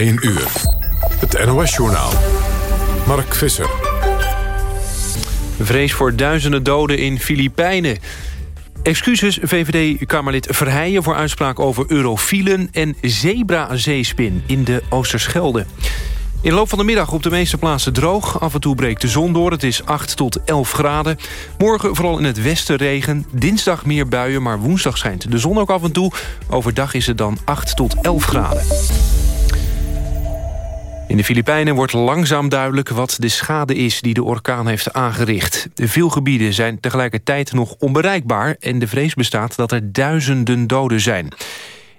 1 uur. Het NOS-journaal. Mark Visser. Vrees voor duizenden doden in Filipijnen. Excuses VVD-Kamerlid Verheijen voor uitspraak over eurofielen... en zebra-zeespin in de Oosterschelde. In de loop van de middag op de meeste plaatsen droog. Af en toe breekt de zon door. Het is 8 tot 11 graden. Morgen vooral in het westen regen. Dinsdag meer buien, maar woensdag schijnt de zon ook af en toe. Overdag is het dan 8 tot 11 graden. In de Filipijnen wordt langzaam duidelijk wat de schade is die de orkaan heeft aangericht. Veel gebieden zijn tegelijkertijd nog onbereikbaar... en de vrees bestaat dat er duizenden doden zijn.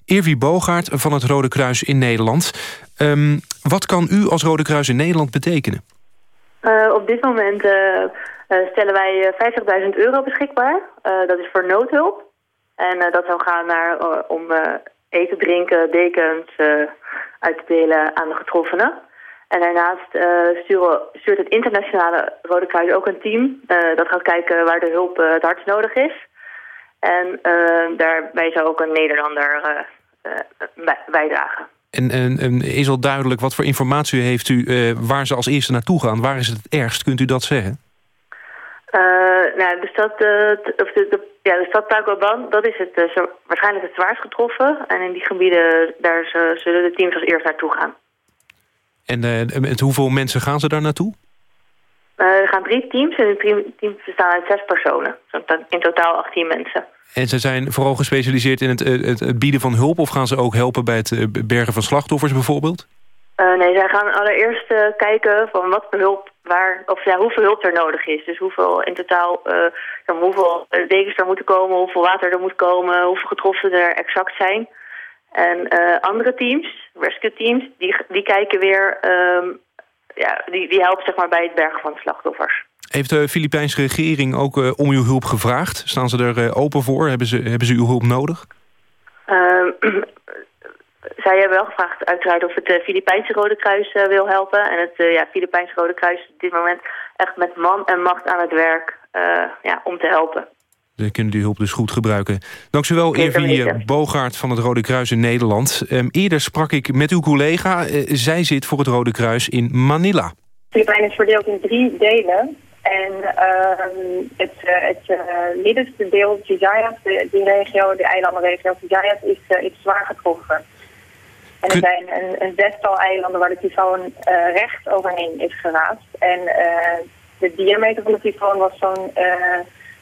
Eerwie Bogaert van het Rode Kruis in Nederland. Um, wat kan u als Rode Kruis in Nederland betekenen? Uh, op dit moment uh, uh, stellen wij 50.000 euro beschikbaar. dat is voor noodhulp. En dat zou gaan naar, om eten, drinken, dekens uit te delen aan de getroffenen. En daarnaast sturen, stuurt het internationale Rode Kruis ook een team... dat gaat kijken waar de hulp het hardst nodig is. En daarbij zou ook een Nederlander bijdragen. En, en, en, is al duidelijk wat voor informatie heeft u waar ze als eerste naartoe gaan? Waar is het het ergst? Kunt u dat zeggen? Nou, stad, uh, of de, de, ja, de stad Tagloban, dat is het, zo, waarschijnlijk het zwaarst getroffen. En in die gebieden, daar zullen de teams als eerst naartoe gaan. En met hoeveel mensen gaan ze daar naartoe? er gaan drie teams en de teams bestaan uit zes personen. In totaal 18 mensen. En ze zijn vooral gespecialiseerd in het, eh, het, het, bieden van hulp... of gaan ze ook helpen bij het eh, bergen van slachtoffers bijvoorbeeld? Nee, zij gaan allereerst kijken van wat voor hulp, waar, of ja, hoeveel hulp er nodig is. Dus hoeveel in totaal, uh, hoeveel dekens er moeten komen, hoeveel water er moet komen, hoeveel getroffen er exact zijn. En andere teams, rescue teams, die, die kijken weer, um, ja, die, die helpen zeg maar bij het bergen van slachtoffers. Heeft de Filipijnse regering ook uh, om uw hulp gevraagd? Staan ze er open voor? Hebben ze, hebben ze uw hulp nodig? Uh, zij hebben wel gevraagd uiteraard of het uh, Filipijnse Rode Kruis wil helpen. En het ja, Filipijnse Rode Kruis is op dit moment echt met man en macht aan het werk ja, om te helpen. Ze kunnen die hulp dus goed gebruiken. Dank u wel, Evie Bogaert van het Rode Kruis in Nederland. Um, eerder sprak ik met uw collega. zij zit voor het Rode Kruis in Manila. Filipijnen is verdeeld in drie delen. En uh, het, uh, het uh, middenste deel, Visayas, die regio, de eilandenregio Visayas, is, uh, is zwaar getroffen. En er zijn een, een zestal eilanden waar de tyfoon recht overheen is geraast. En de diameter van de tyfoon was zo'n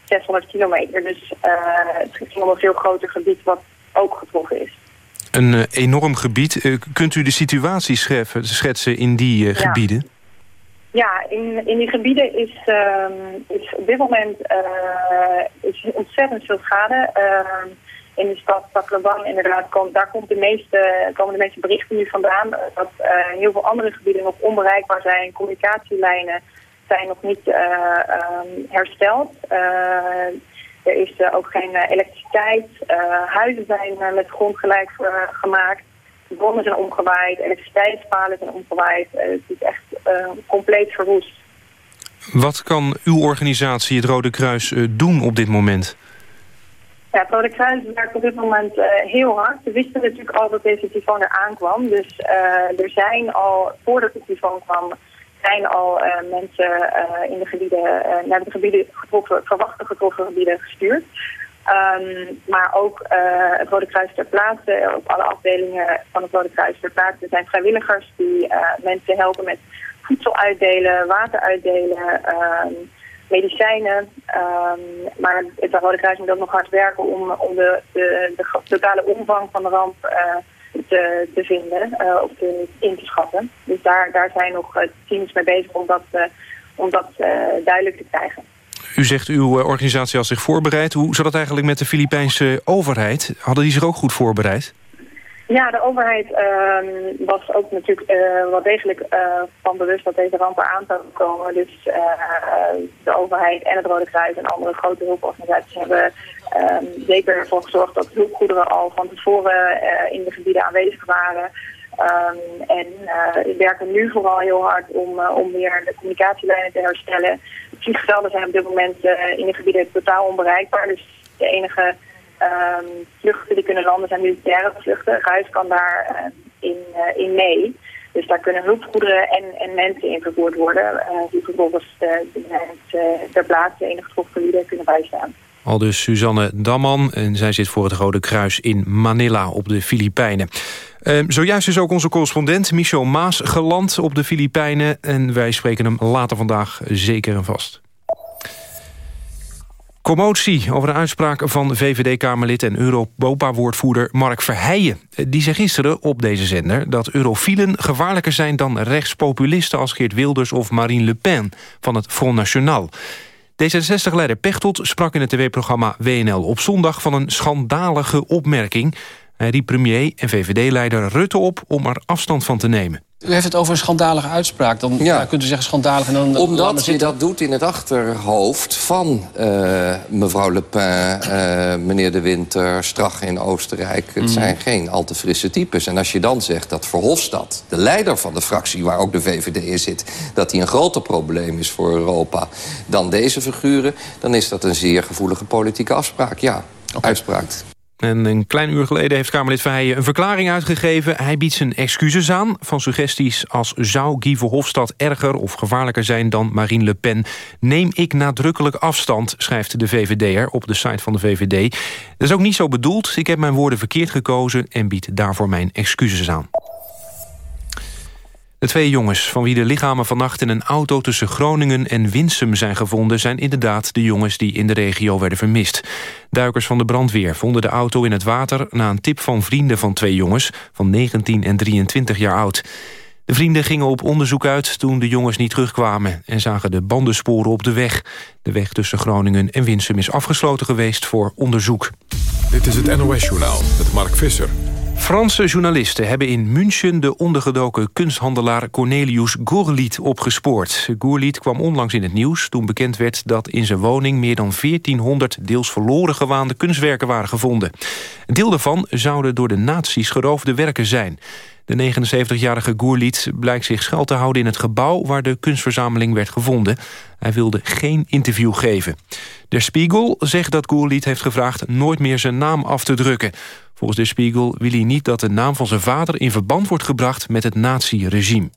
600 kilometer. Dus het ging om een veel groter gebied wat ook getroffen is. Een enorm gebied. kunt u de situatie schetsen in die gebieden? Ja, in, in die gebieden is, um, is op dit moment uh, is ontzettend veel schade. Uh, in de stad Tacloban inderdaad, komt, daar komt de meeste, komen de meeste berichten nu vandaan. Dat uh, heel veel andere gebieden nog onbereikbaar zijn. Communicatielijnen zijn nog niet um, hersteld. er is ook geen elektriciteit. huizen zijn met grond gelijk gemaakt bomen zijn omgewaaid, elektriciteitspalen zijn omgewaaid. Het is echt compleet verwoest. Wat kan uw organisatie, het Rode Kruis, doen op dit moment? Ja, Kruis werkt op dit moment heel hard. We wisten natuurlijk al dat deze tyfoon er aankwam. Dus er zijn al, voordat de tyfoon kwam, zijn al mensen in de gebieden, naar de gebieden getroffen, verwachte getroffen gebieden gestuurd. Um, maar ook het Rode Kruis ter plaatse, op alle afdelingen van het Rode Kruis ter plaatse zijn vrijwilligers die mensen helpen met voedsel uitdelen, water uitdelen, um, medicijnen. Um, maar het Rode Kruis moet ook nog hard werken om, om de, de, de, totale omvang van de ramp uh, te, te vinden of te, in te schatten. Dus daar, daar zijn nog teams mee bezig om dat, duidelijk te krijgen. U zegt uw eh, organisatie had zich voorbereid. Hoe zat het eigenlijk met de Filipijnse overheid? Hadden die zich ook goed voorbereid? Ja, de overheid uh, was ook natuurlijk uh, wel degelijk uh, van bewust dat deze rampen aan zouden komen. Dus de overheid en het Rode Kruis en andere grote hulporganisaties hebben ehm, zeker ervoor gezorgd dat hulpgoederen al van tevoren in de gebieden aanwezig waren. Um, en werken nu vooral heel hard om, om weer de communicatielijnen te herstellen. De vliegvelden zijn op dit moment in de gebieden totaal onbereikbaar. Dus de enige um, vluchten die kunnen landen zijn militaire vluchten. Ruis kan daar in, in mei. Dus daar kunnen hulpgoederen en, en mensen in vervoerd worden... die vervolgens de, ter plaatse de getroffen gebieden kunnen bijstaan. Al dus Suzanne Damman en zij zit voor het Rode Kruis in Manila op de Filipijnen. Uh, zojuist is ook onze correspondent Michel Maas geland op de Filipijnen... en wij spreken hem later vandaag zeker en vast. Commotie over de uitspraak van VVD-Kamerlid en Europa-woordvoerder Mark Verheijen. Die zei gisteren op deze zender dat eurofielen gevaarlijker zijn dan rechtspopulisten als Geert Wilders of Marine Le Pen van het Front National. D66-leider Pechtold sprak in het tv-programma WNL op zondag van een schandalige opmerking. Hij riep premier en VVD-leider Rutte op om er afstand van te nemen. U heeft het over een schandalige uitspraak. Dan ja. kunt u zeggen schandalig en dan... Omdat je dat doet in het achterhoofd van uh, mevrouw Le Pen... Uh, meneer De Winter, Strache in Oostenrijk. Het mm. zijn geen al te frisse types. En als je dan zegt dat Verhofstadt, de leider van de fractie... waar ook de VVD in zit, dat hij een groter probleem is voor Europa... dan deze figuren, dan is dat een zeer gevoelige politieke afspraak. Ja, okay. uitspraak. En een klein uur geleden heeft Kamerlid Verheijen een verklaring uitgegeven. Hij biedt zijn excuses aan van suggesties als... zou Guy Verhofstadt erger of gevaarlijker zijn dan Marine Le Pen? Neem ik nadrukkelijk afstand, schrijft de VVD'er op de site van de VVD. Dat is ook niet zo bedoeld. Ik heb mijn woorden verkeerd gekozen en bied daarvoor mijn excuses aan. De twee jongens van wie de lichamen vannacht in een auto tussen Groningen en Winsum zijn gevonden... zijn inderdaad de jongens die in de regio werden vermist. Duikers van de brandweer vonden de auto in het water... na een tip van vrienden van twee jongens van 19 en 23 jaar oud. De vrienden gingen op onderzoek uit toen de jongens niet terugkwamen... en zagen de bandensporen op de weg. De weg tussen Groningen en Winsum is afgesloten geweest voor onderzoek. Dit is het NOS Journaal met Mark Visser. Franse journalisten hebben in München de ondergedoken kunsthandelaar Cornelius Gourliet opgespoord. Gourliet kwam onlangs in het nieuws toen bekend werd dat in zijn woning meer dan 1400 deels verloren gewaande kunstwerken waren gevonden. Een deel daarvan zouden door de nazi's geroofde werken zijn. De 79-jarige Goerliet blijkt zich schuil te houden in het gebouw... waar de kunstverzameling werd gevonden. Hij wilde geen interview geven. Der Spiegel zegt dat Goerliet heeft gevraagd... nooit meer zijn naam af te drukken. Volgens De Spiegel wil hij niet dat de naam van zijn vader... in verband wordt gebracht met het nazi-regime.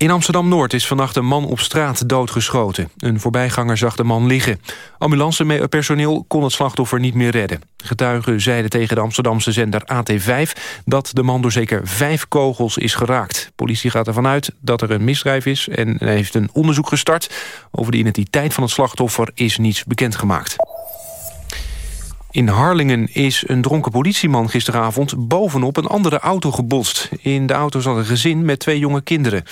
In Amsterdam-Noord is vannacht een man op straat doodgeschoten. Een voorbijganger zag de man liggen. Ambulancepersoneel kon het slachtoffer niet meer redden. Getuigen zeiden tegen de Amsterdamse zender AT5... dat de man door zeker vijf kogels is geraakt. Politie gaat ervan uit dat er een misdrijf is... en heeft een onderzoek gestart. Over de identiteit van het slachtoffer is niets bekendgemaakt. In Harlingen is een dronken politieman gisteravond bovenop een andere auto gebotst. In de auto zat een gezin met twee jonge kinderen.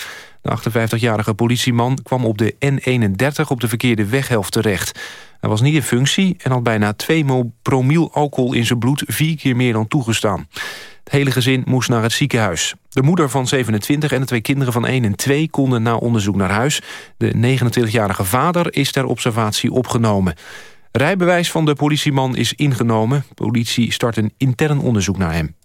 De 58-jarige politieman kwam op de N31 op de verkeerde weghelft terecht. Hij was niet in functie en had bijna 2 promiel alcohol in zijn bloed... vier keer meer dan toegestaan. Het hele gezin moest naar het ziekenhuis. De moeder van 27 en de twee kinderen van 1 en 2 konden na onderzoek naar huis. De 29-jarige vader is ter observatie opgenomen. Rijbewijs van de politieman is ingenomen. Politie start een intern onderzoek naar hem.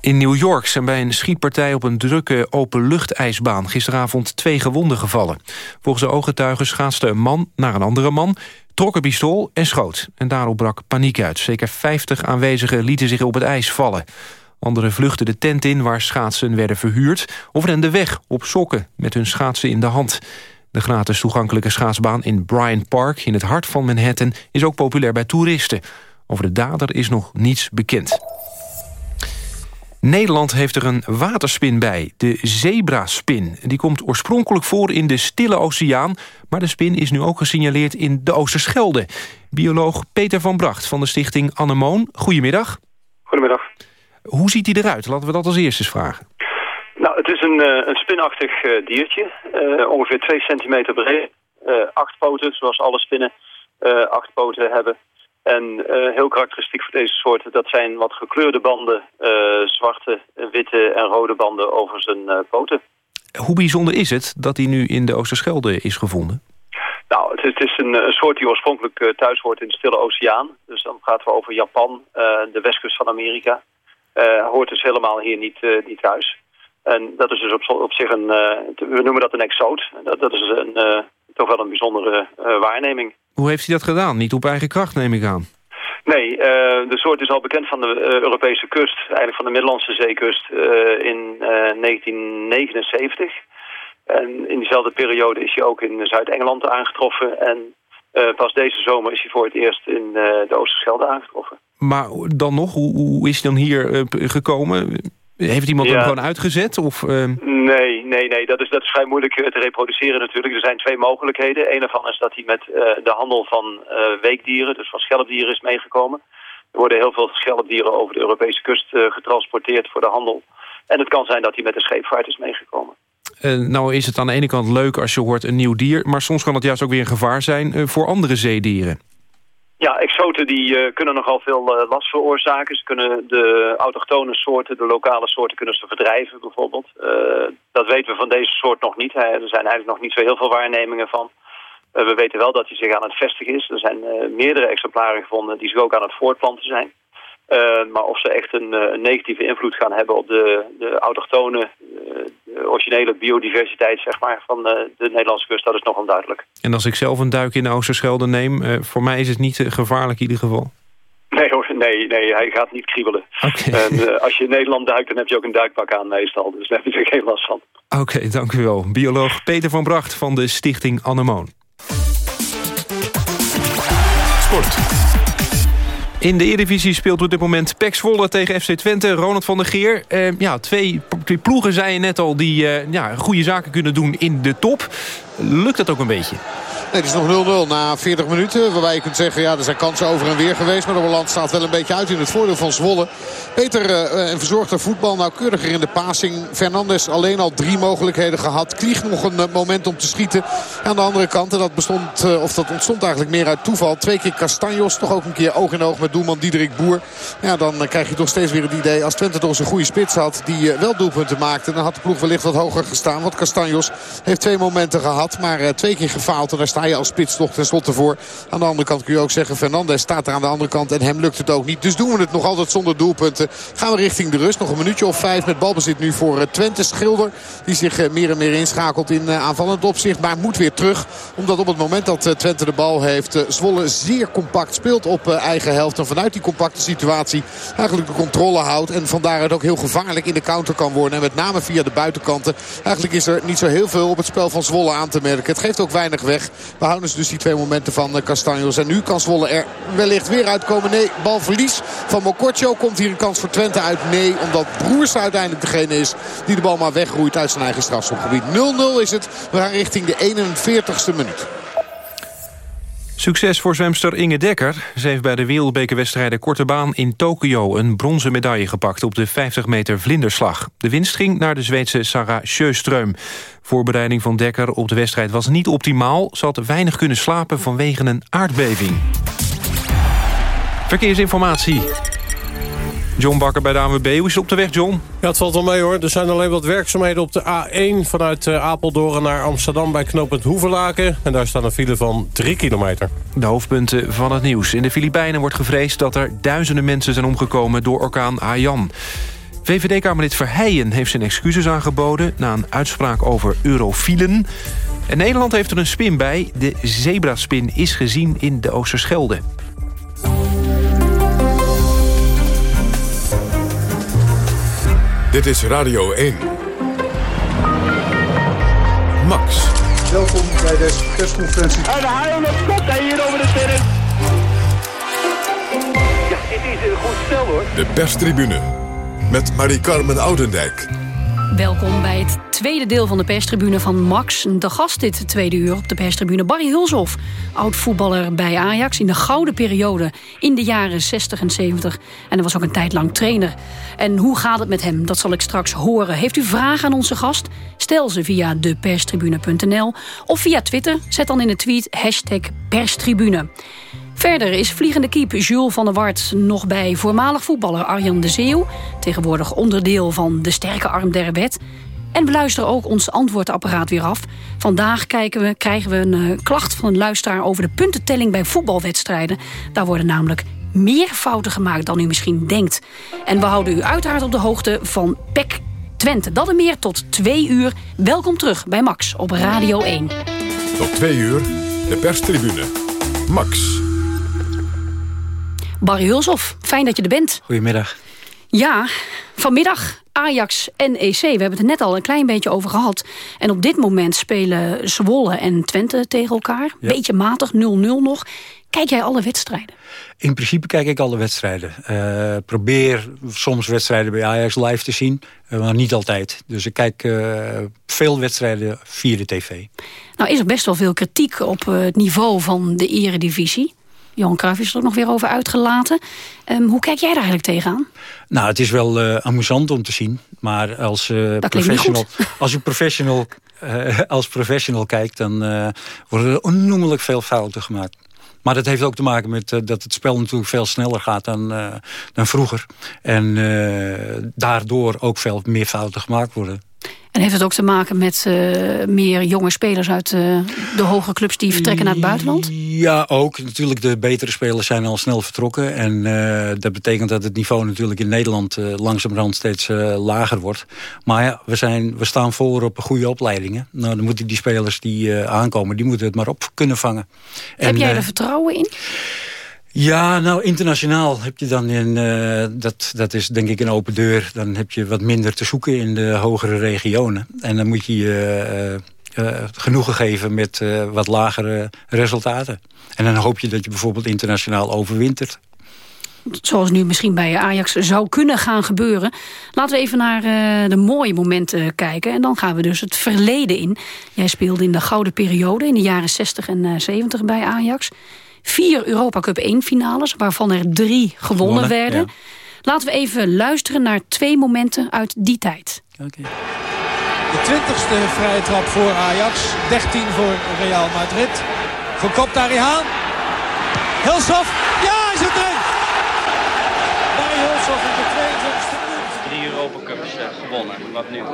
In New York zijn bij een schietpartij op een drukke openluchtijsbaan... gisteravond twee gewonden gevallen. Volgens de ooggetuigen schaatste een man naar een andere man... trok een pistool en schoot. En daarop brak paniek uit. Zeker 50 aanwezigen lieten zich op het ijs vallen. Anderen vluchtten de tent in waar schaatsen werden verhuurd... of renden weg op sokken met hun schaatsen in de hand. De gratis toegankelijke schaatsbaan in Bryant Park... in het hart van Manhattan is ook populair bij toeristen. Over de dader is nog niets bekend. Nederland heeft er een waterspin bij, de zebraspin. Die komt oorspronkelijk voor in de Stille Oceaan... maar de spin is nu ook gesignaleerd in de Oosterschelde. Bioloog Peter van Bracht van de stichting Anemoon. Goedemiddag. Goedemiddag. Hoe ziet hij eruit? Laten we dat als eerste vragen. Nou, het is een, uh, een spinachtig uh, diertje. Uh, ongeveer 2 centimeter breed. acht poten, zoals alle spinnen acht poten hebben. En heel karakteristiek voor deze soort, dat zijn wat gekleurde banden. zwarte, witte en rode banden over zijn poten. Hoe bijzonder is het dat hij nu in de Oosterschelde is gevonden? Nou, het is, het is een, een, soort die oorspronkelijk thuis hoort in de Stille Oceaan. Dus dan praten we over Japan, de westkust van Amerika. hoort dus helemaal hier niet, niet thuis. En dat is dus op, op zich een, uh, we noemen dat een exoot. Dat, dat is een, uh, toch wel een bijzondere uh, waarneming. Hoe heeft hij dat gedaan? Niet op eigen kracht neem ik aan. Nee, de soort is al bekend van de Europese kust, eigenlijk van de Middellandse zeekust, in 1979. En in diezelfde periode is hij ook in Zuid-Engeland aangetroffen. En pas deze zomer is hij voor het eerst in de Oosterschelde aangetroffen. Maar dan nog, hoe, hoe is hij dan hier gekomen? Heeft iemand hem gewoon uitgezet? Of, uh... Nee, nee, nee. Dat is, dat is vrij moeilijk eh, te reproduceren natuurlijk. Er zijn twee mogelijkheden. Een ervan is dat hij met uh, de handel van uh, weekdieren, dus van schelpdieren, is meegekomen. Er worden heel veel schelpdieren over de Europese kust getransporteerd voor de handel. En het kan zijn dat hij met de scheepvaart is meegekomen. nou is het aan de ene kant leuk als je hoort een nieuw dier... maar soms kan het juist ook weer een gevaar zijn voor andere zeedieren. Ja, exoten die uh, kunnen nogal veel uh, last veroorzaken. Ze kunnen de autochtone soorten, de lokale soorten kunnen ze verdrijven bijvoorbeeld. Uh, dat weten we van deze soort nog niet. Er zijn eigenlijk nog niet zo heel veel waarnemingen van. we weten wel dat hij zich aan het vestigen is. Er zijn meerdere exemplaren gevonden die zich ook aan het voortplanten zijn. Uh, maar of ze echt een, een, negatieve invloed gaan hebben op de, de autochtone, uh, originele biodiversiteit zeg maar, van de, de, Nederlandse kust, dat is nog onduidelijk. En als ik zelf een duik in de Oosterschelde neem, uh, voor mij is het niet gevaarlijk in ieder geval? Nee hoor, nee, nee, hij gaat niet kriebelen. Okay. En als je in Nederland duikt, dan heb je ook een duikpak aan meestal, dus daar heb je er geen last van. Oké, okay, dank u wel. Bioloog Peter van Bracht van de stichting Anemoon. Sport. In de Eredivisie speelt op dit moment PEC Zwolle tegen FC Twente. Ronald van der Geer. Eh, ja, twee, twee, ploegen, zei je net al, die uh, ja, goede zaken kunnen doen in de top. Lukt dat ook een beetje? Nee, het is nog 0-0 na 40 minuten. Waarbij je kunt zeggen, ja, er zijn kansen over en weer geweest. Maar de balans staat wel een beetje uit in het voordeel van Zwolle. Beter uh, en verzorgder voetbal, nauwkeuriger in de passing. Fernandes alleen al drie mogelijkheden gehad. Klieg nog een uh, moment om te schieten. Aan de andere kant, en dat, bestond, uh, of dat ontstond eigenlijk meer uit toeval. Twee keer Castanjos, toch ook een keer oog in oog met doelman Diederik Boer. Ja, dan krijg je toch steeds weer het idee, als Twente toch een goede spits had... die wel doelpunten maakte, dan had de ploeg wellicht wat hoger gestaan. Want Castanjos heeft twee momenten gehad, maar twee keer gefaald. En daar sta je als spits toch tenslotte voor. Aan de andere kant kun je ook zeggen, Fernandes staat er aan de andere kant en hem lukt het ook niet. Dus doen we het nog altijd zonder doelpunten. Gaan we richting de rust. Nog een minuutje of vijf met balbezit nu voor Twente Schilder. Die zich meer en meer inschakelt in aanvallend opzicht. Maar moet weer terug. Omdat op het moment dat Twente de bal heeft... Zwolle zeer compact speelt op eigen helft. En vanuit die compacte situatie eigenlijk de controle houdt. En van daaruit ook heel gevaarlijk in de counter kan worden. En met name via de buitenkanten. Eigenlijk is er niet zo heel veel op het spel van Zwolle aan te Het geeft ook weinig weg. We houden dus die twee momenten van Castanjos. En nu kan Zwolle er wellicht weer uitkomen. Nee, balverlies van Mokotjo. Komt hier een kans voor Twente uit? Nee, omdat Broers uiteindelijk degene is die de bal maar wegroeit uit zijn eigen strafschopgebied. 0-0 is het. We gaan richting de 41ste minuut. Succes voor zwemster Inge Dekker. Ze heeft bij de wereldbekerwedstrijden Korte Baan in Tokio... een bronzen medaille gepakt op de 50 meter vlinderslag. De winst ging naar de Zweedse Sarah Sjöström. Voorbereiding van Dekker op de wedstrijd was niet optimaal. Ze had weinig kunnen slapen vanwege een aardbeving. Verkeersinformatie. John Bakker bij de ANWB. Hoe is het op de weg, John? Ja, het valt wel mee hoor. Er zijn alleen wat werkzaamheden op de A1 vanuit uh, Apeldoorn naar Amsterdam bij knooppunt Hoevelaken. En daar staat een file van 3 kilometer. De hoofdpunten van het nieuws. In de Filipijnen wordt gevreesd dat er duizenden mensen zijn omgekomen door orkaan Haiyan. VVD-Kamerlid Verheijen heeft zijn excuses aangeboden... na een uitspraak over eurofielen. En Nederland heeft er een spin bij. De zebraspin is gezien in de Oosterschelde. Dit is Radio 1. Max. Welkom bij deze persconferentie. En de haal op kop hier over de terrein. Ja, dit is een goed stel hoor. De perstribune met Marie-Carmen Oudendijk. Welkom bij het tweede deel van de perstribune van Max. De gast dit tweede uur op de perstribune Barry Hulshoff. Oud-voetballer bij Ajax in de gouden periode in de jaren 60 en 70. En hij was ook een tijd lang trainer. En hoe gaat het met hem? Dat zal ik straks horen. Heeft u vragen aan onze gast? Stel ze via deperstribune.nl of via Twitter. Zet dan in de tweet hashtag perstribune. Verder is vliegende kiep Jules van der Wart nog bij voormalig voetballer Arjan de Zeeuw. Tegenwoordig onderdeel van de sterke arm der wet. En we luisteren ook ons antwoordapparaat weer af. Vandaag we, krijgen we een uh, klacht van een luisteraar over de puntentelling bij voetbalwedstrijden. Daar worden namelijk meer fouten gemaakt dan u misschien denkt. En we houden u uiteraard op de hoogte van PEC Twente. Dat en meer tot twee uur. Welkom terug bij Max op Radio 1. Tot twee uur, de perstribune. Max. Barry Hulshoff, fijn dat je er bent. Goedemiddag. Ja, vanmiddag Ajax en EC. We hebben het er net al een klein beetje over gehad. En op dit moment spelen Zwolle en Twente tegen elkaar. Beetje matig, 0-0 nog. Kijk jij alle wedstrijden? In principe kijk ik alle wedstrijden. Uh, probeer soms wedstrijden bij Ajax live te zien, uh, maar niet altijd. Dus ik kijk uh, veel wedstrijden via de tv. Nou is er best wel veel kritiek op het niveau van de eredivisie. Johan Cruijff is er ook nog weer over uitgelaten. Um, hoe kijk jij daar eigenlijk tegenaan? Nou, het is wel uh, amusant om te zien. Maar als, uh, professional, als je professional, uh, als professional kijkt... dan worden er onnoemelijk veel fouten gemaakt. Maar dat heeft ook te maken met dat het spel natuurlijk veel sneller gaat dan, dan vroeger. En daardoor ook veel meer fouten gemaakt worden. En heeft het ook te maken met uh, meer jonge spelers uit uh, de hogere clubs die vertrekken naar het buitenland? Ja, ook. Natuurlijk, de betere spelers zijn al snel vertrokken. En uh, dat betekent dat het niveau natuurlijk in Nederland langzamerhand steeds lager wordt. Maar ja, we, zijn, we staan voor op goede opleidingen. Nou, dan moeten die spelers die aankomen, die moeten het maar op kunnen vangen. Heb jij er vertrouwen in? Ja, nou internationaal heb je dan in, uh, dat, dat is denk ik een open deur. Dan heb je wat minder te zoeken in de hogere regionen. En dan moet je je uh, uh, genoegen geven met wat lagere resultaten. En dan hoop je dat je bijvoorbeeld internationaal overwintert. Zoals nu misschien bij Ajax zou kunnen gaan gebeuren. Laten we even naar de mooie momenten kijken. En dan gaan we dus het verleden in. Jij speelde in de gouden periode in de jaren 60 en 70 bij Ajax vier Europa Cup 1 finales, waarvan er drie gewonnen, werden. Laten we even luisteren naar twee momenten uit die tijd. Okay. De twintigste vrije trap voor Ajax. 13 voor Real Madrid. Gekopt naar Rihaan. Hilshoff. Ja, hij zit erin. Bij Hilshoff in de 22e minuut. Drie Europa Cups uh, gewonnen. Wat nu? Uh,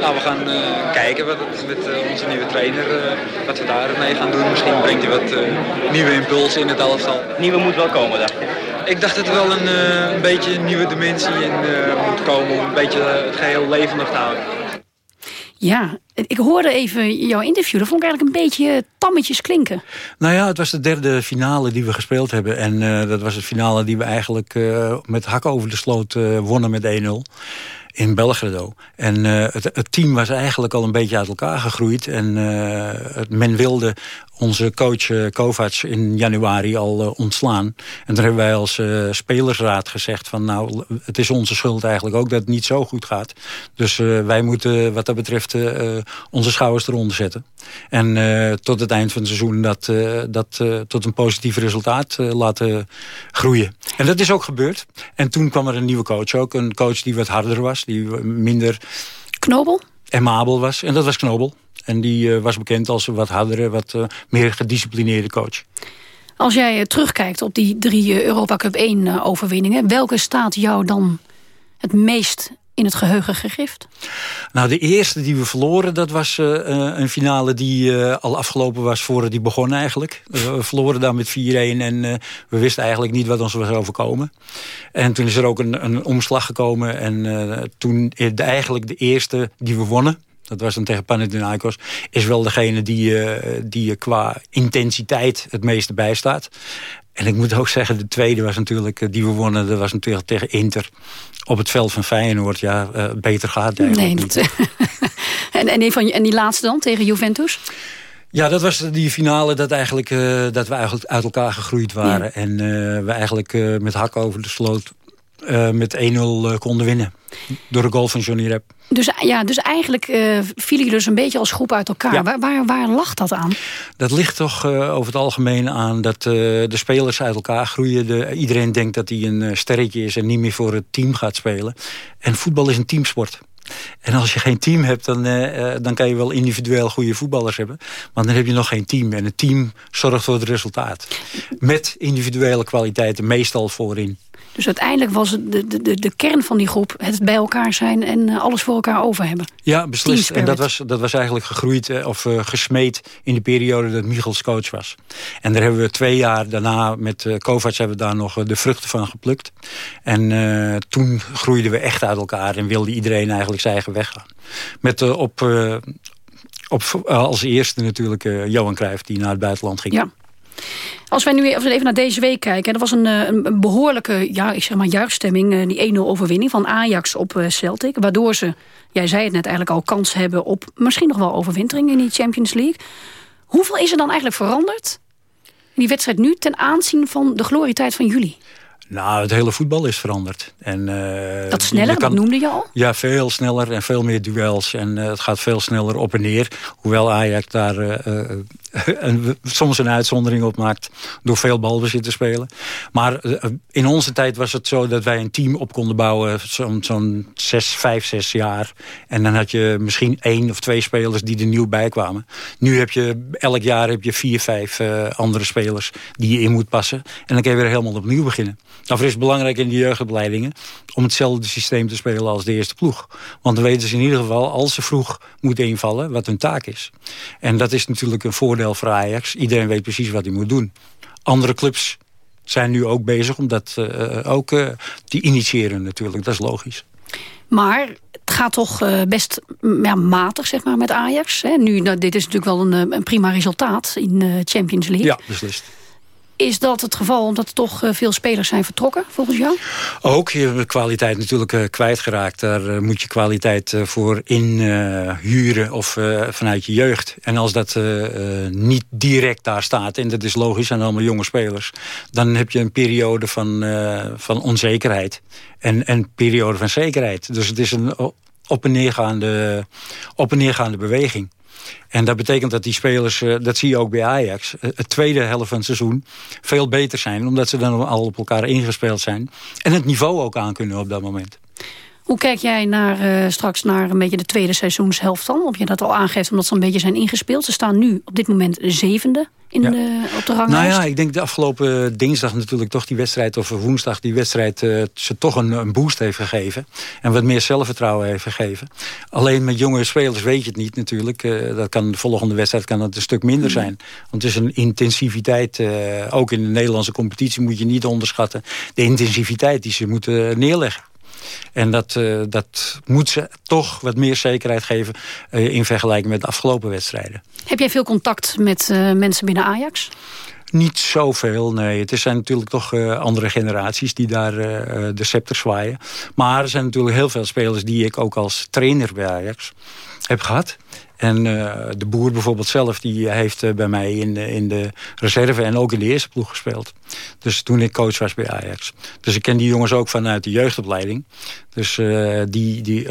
nou, we gaan uh, kijken wat, met uh, onze nieuwe trainer, wat we daarmee gaan doen. Misschien brengt hij wat nieuwe impulsen in het elftal. Nieuwe moet wel komen, dacht je? Ik dacht dat er wel een, een beetje een nieuwe dimensie in moet komen om een beetje het geheel levendig te houden. Ja, ik hoorde even jouw interview. Dat vond ik eigenlijk een beetje tammetjes klinken. Nou ja, het was de derde finale die we gespeeld hebben. En uh, dat was het finale die we eigenlijk uh, met hak over de sloot uh, wonnen met 1-0 in Belgrado. En het, het, team was eigenlijk al een beetje uit elkaar gegroeid. En het, men wilde onze coach uh, Kovac in januari al ontslaan. En daar hebben wij als spelersraad gezegd van... nou, het is onze schuld eigenlijk ook dat het niet zo goed gaat. Dus wij moeten wat dat betreft onze schouders eronder zetten. En tot het eind van het seizoen dat, dat tot een positief resultaat laten groeien. En dat is ook gebeurd. En toen kwam er een nieuwe coach ook. Een coach die wat harder was die minder... Knobel? Emabel was. En dat was Knobel. En die uh, was bekend als een wat hardere, wat uh, meer gedisciplineerde coach. Als jij uh, terugkijkt op die drie Europa Cup 1 overwinningen... welke staat jou dan het meest in het geheugen gegrift? Nou, de eerste die we verloren, dat was uh, een finale die uh, al afgelopen was voordat die begon eigenlijk. We verloren daar met 4-1 en uh, we wisten eigenlijk niet wat ons was overkomen. En toen is er ook een, een omslag gekomen en toen eigenlijk de eerste die we wonnen, dat was dan tegen Panathinaikos, is wel degene die, die qua intensiteit het meeste bijstaat. En ik moet ook zeggen, de tweede was natuurlijk, die we wonnen, dat was natuurlijk tegen Inter op het veld van Feyenoord, ja, uh, beter gaat nee, niet. en, en, die van, en die laatste dan, tegen Juventus? Ja, dat was die finale dat, eigenlijk, uh, dat we eigenlijk uit elkaar gegroeid waren. Ja. En uh, we eigenlijk met hak over de sloot met 1-0 konden winnen. Door de goal van Johnny Rep. Dus, ja, dus eigenlijk uh, vielen jullie dus een beetje als groep uit elkaar. Ja. Waar, waar, waar, lag dat aan? Dat ligt toch over het algemeen aan dat de spelers uit elkaar groeien. De, iedereen denkt dat hij een sterretje is en niet meer voor het team gaat spelen. En voetbal is een teamsport. En als je geen team hebt, dan, uh, dan kan je wel individueel goede voetballers hebben. Maar dan heb je nog geen team. En het team zorgt voor het resultaat. Met individuele kwaliteiten meestal voorin. Dus uiteindelijk was het de, de, de kern van die groep het bij elkaar zijn en uh, alles voor elkaar over hebben. Ja, beslist. En dat was, dat was eigenlijk gegroeid uh, of uh, gesmeed in de periode dat Michels coach was. En daar hebben we twee jaar daarna met uh, Kovacs hebben we daar nog de vruchten van geplukt. En toen groeiden we echt uit elkaar en wilde iedereen eigenlijk zijn eigen weg gaan. Met op, op als eerste natuurlijk Johan Cruijff die naar het buitenland ging. Ja. Als wij nu even naar deze week kijken... er was een, een behoorlijke ja, ik zeg maar juichstemming... die 1-0 overwinning van Ajax op Celtic... waardoor ze, jij zei het net, eigenlijk al kans hebben... op misschien nog wel overwintering in die Champions League. Hoeveel is er dan eigenlijk veranderd... in die wedstrijd nu ten aanzien van de glorietijd van jullie? Nou, het hele voetbal is veranderd. En, uh, dat sneller, kan, dat noemde je al? Ja, veel sneller en veel meer duels. En uh, het gaat veel sneller op en neer. Hoewel Ajax daar uh, een, soms een uitzondering op maakt... door veel balbezit te spelen. Maar in onze tijd was het zo dat wij een team op konden bouwen... zo'n zo zes, vijf, zes jaar. En dan had je misschien één of twee spelers die er nieuw bij kwamen. Nu heb je elk jaar heb je vier, vijf andere spelers... die je in moet passen. En dan kun je weer helemaal opnieuw beginnen. Nou, is het belangrijk in de jeugdopleidingen... om hetzelfde systeem te spelen als de eerste ploeg. Want dan weten ze in ieder geval, als ze vroeg moeten invallen... wat hun taak is. En dat is natuurlijk een voordeel voor Ajax. Iedereen weet precies wat hij moet doen. Andere clubs zijn nu ook bezig om dat uh, ook uh, te initiëren natuurlijk. Dat is logisch. Maar het gaat toch uh, best ja, matig zeg maar, met Ajax. Hè? Nu, nou, dit is natuurlijk wel een, een prima resultaat in de Champions League. Ja, beslist. Is dat het geval omdat er toch eh, veel spelers zijn vertrokken, volgens jou? Ook, je hebt kwaliteit natuurlijk uh, kwijtgeraakt. Daar uh, moet je kwaliteit voor inhuren of vanuit je jeugd. En als dat niet direct daar staat, en dat is logisch, zijn allemaal jonge spelers... dan heb je een periode van, van onzekerheid en een periode van zekerheid. Dus het is een op- en neergaande, op en neergaande beweging. En dat betekent dat die spelers, eh, dat zie je ook bij Ajax... Eh, het tweede helft van het seizoen veel beter zijn... omdat ze dan al op elkaar ingespeeld zijn. En het niveau ook aan kunnen op dat moment. Hoe kijk jij naar, uh, straks naar een beetje de tweede seizoenshelft dan? Of je dat al aangeeft omdat ze een beetje zijn ingespeeld. Ze staan nu op dit moment zevende in de, op de ranglijst. Nou ja, ik denk de afgelopen dinsdag natuurlijk toch die wedstrijd... of woensdag die wedstrijd uh, ze toch een, een, boost heeft gegeven. En wat meer zelfvertrouwen heeft gegeven. Alleen met jonge spelers weet je het niet natuurlijk. Uh, dat kan de volgende wedstrijd kan het een stuk minder mm. zijn. Want het is een intensiviteit. ook in de Nederlandse competitie moet je niet onderschatten. De intensiviteit die ze moeten neerleggen. En dat, uh, dat moet ze toch wat meer zekerheid geven... Uh, in vergelijking met de afgelopen wedstrijden. Heb jij veel contact met uh, mensen binnen Ajax? Niet zoveel, nee. Het zijn natuurlijk toch uh, andere generaties die daar uh, de scepter zwaaien. Maar er zijn natuurlijk heel veel spelers die ik ook als trainer bij Ajax heb gehad. En uh, de boer bijvoorbeeld zelf, die heeft uh, bij mij in, de, in de reserve en ook in de eerste ploeg gespeeld. Dus toen ik coach was bij Ajax. Dus ik ken die jongens ook vanuit de jeugdopleiding. Dus uh, die, die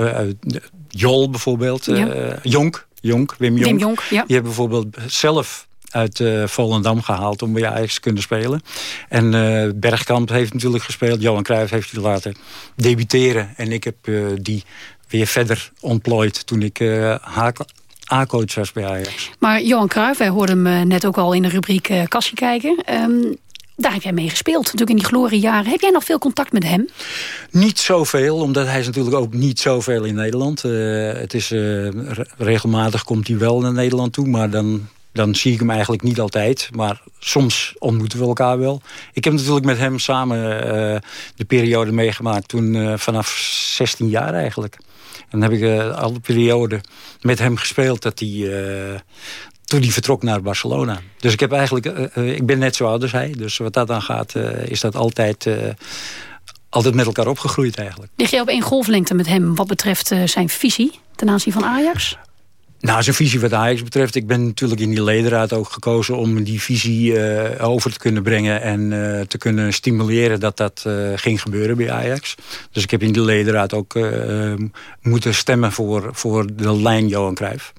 Jol bijvoorbeeld, ja. Jonk, Jonk, Wim Jonk. Wim Jonk ja. Die hebben bijvoorbeeld zelf uit uh, Volendam gehaald om bij Ajax te kunnen spelen. En uh, Bergkamp heeft natuurlijk gespeeld. Johan Cruijff heeft die laten debuteren. En ik heb uh, die weer verder ontplooid toen ik A-coach bij Ajax. Maar Johan Cruijff, wij hoorden hem net ook al in de rubriek uh, Kassie kijken. Um, daar heb jij mee gespeeld, natuurlijk in die gloriejaren. Heb jij nog veel contact met hem? Niet zoveel, omdat hij is natuurlijk ook niet zoveel in Nederland. Uh, het is, uh, regelmatig komt hij wel naar Nederland toe, maar dan dan zie ik hem eigenlijk niet altijd. Maar soms ontmoeten we elkaar wel. Ik heb natuurlijk met hem samen uh, de periode meegemaakt... toen vanaf 16 jaar eigenlijk. En dan heb ik uh, al de periode met hem gespeeld... dat hij, toen hij vertrok naar Barcelona. Dus ik, heb eigenlijk, ik ben net zo oud als hij. Dus wat dat dan gaat, is dat altijd altijd met elkaar opgegroeid eigenlijk. Lig jij op één golflengte met hem wat betreft zijn visie ten aanzien van Ajax? Nou, zijn visie wat Ajax betreft. Ik ben natuurlijk in die ledenraad ook gekozen om die visie uh, over te kunnen brengen. En uh, te kunnen stimuleren dat dat uh, ging gebeuren bij Ajax. Dus ik heb in die ledenraad ook moeten stemmen voor, voor de lijn Johan Cruijff.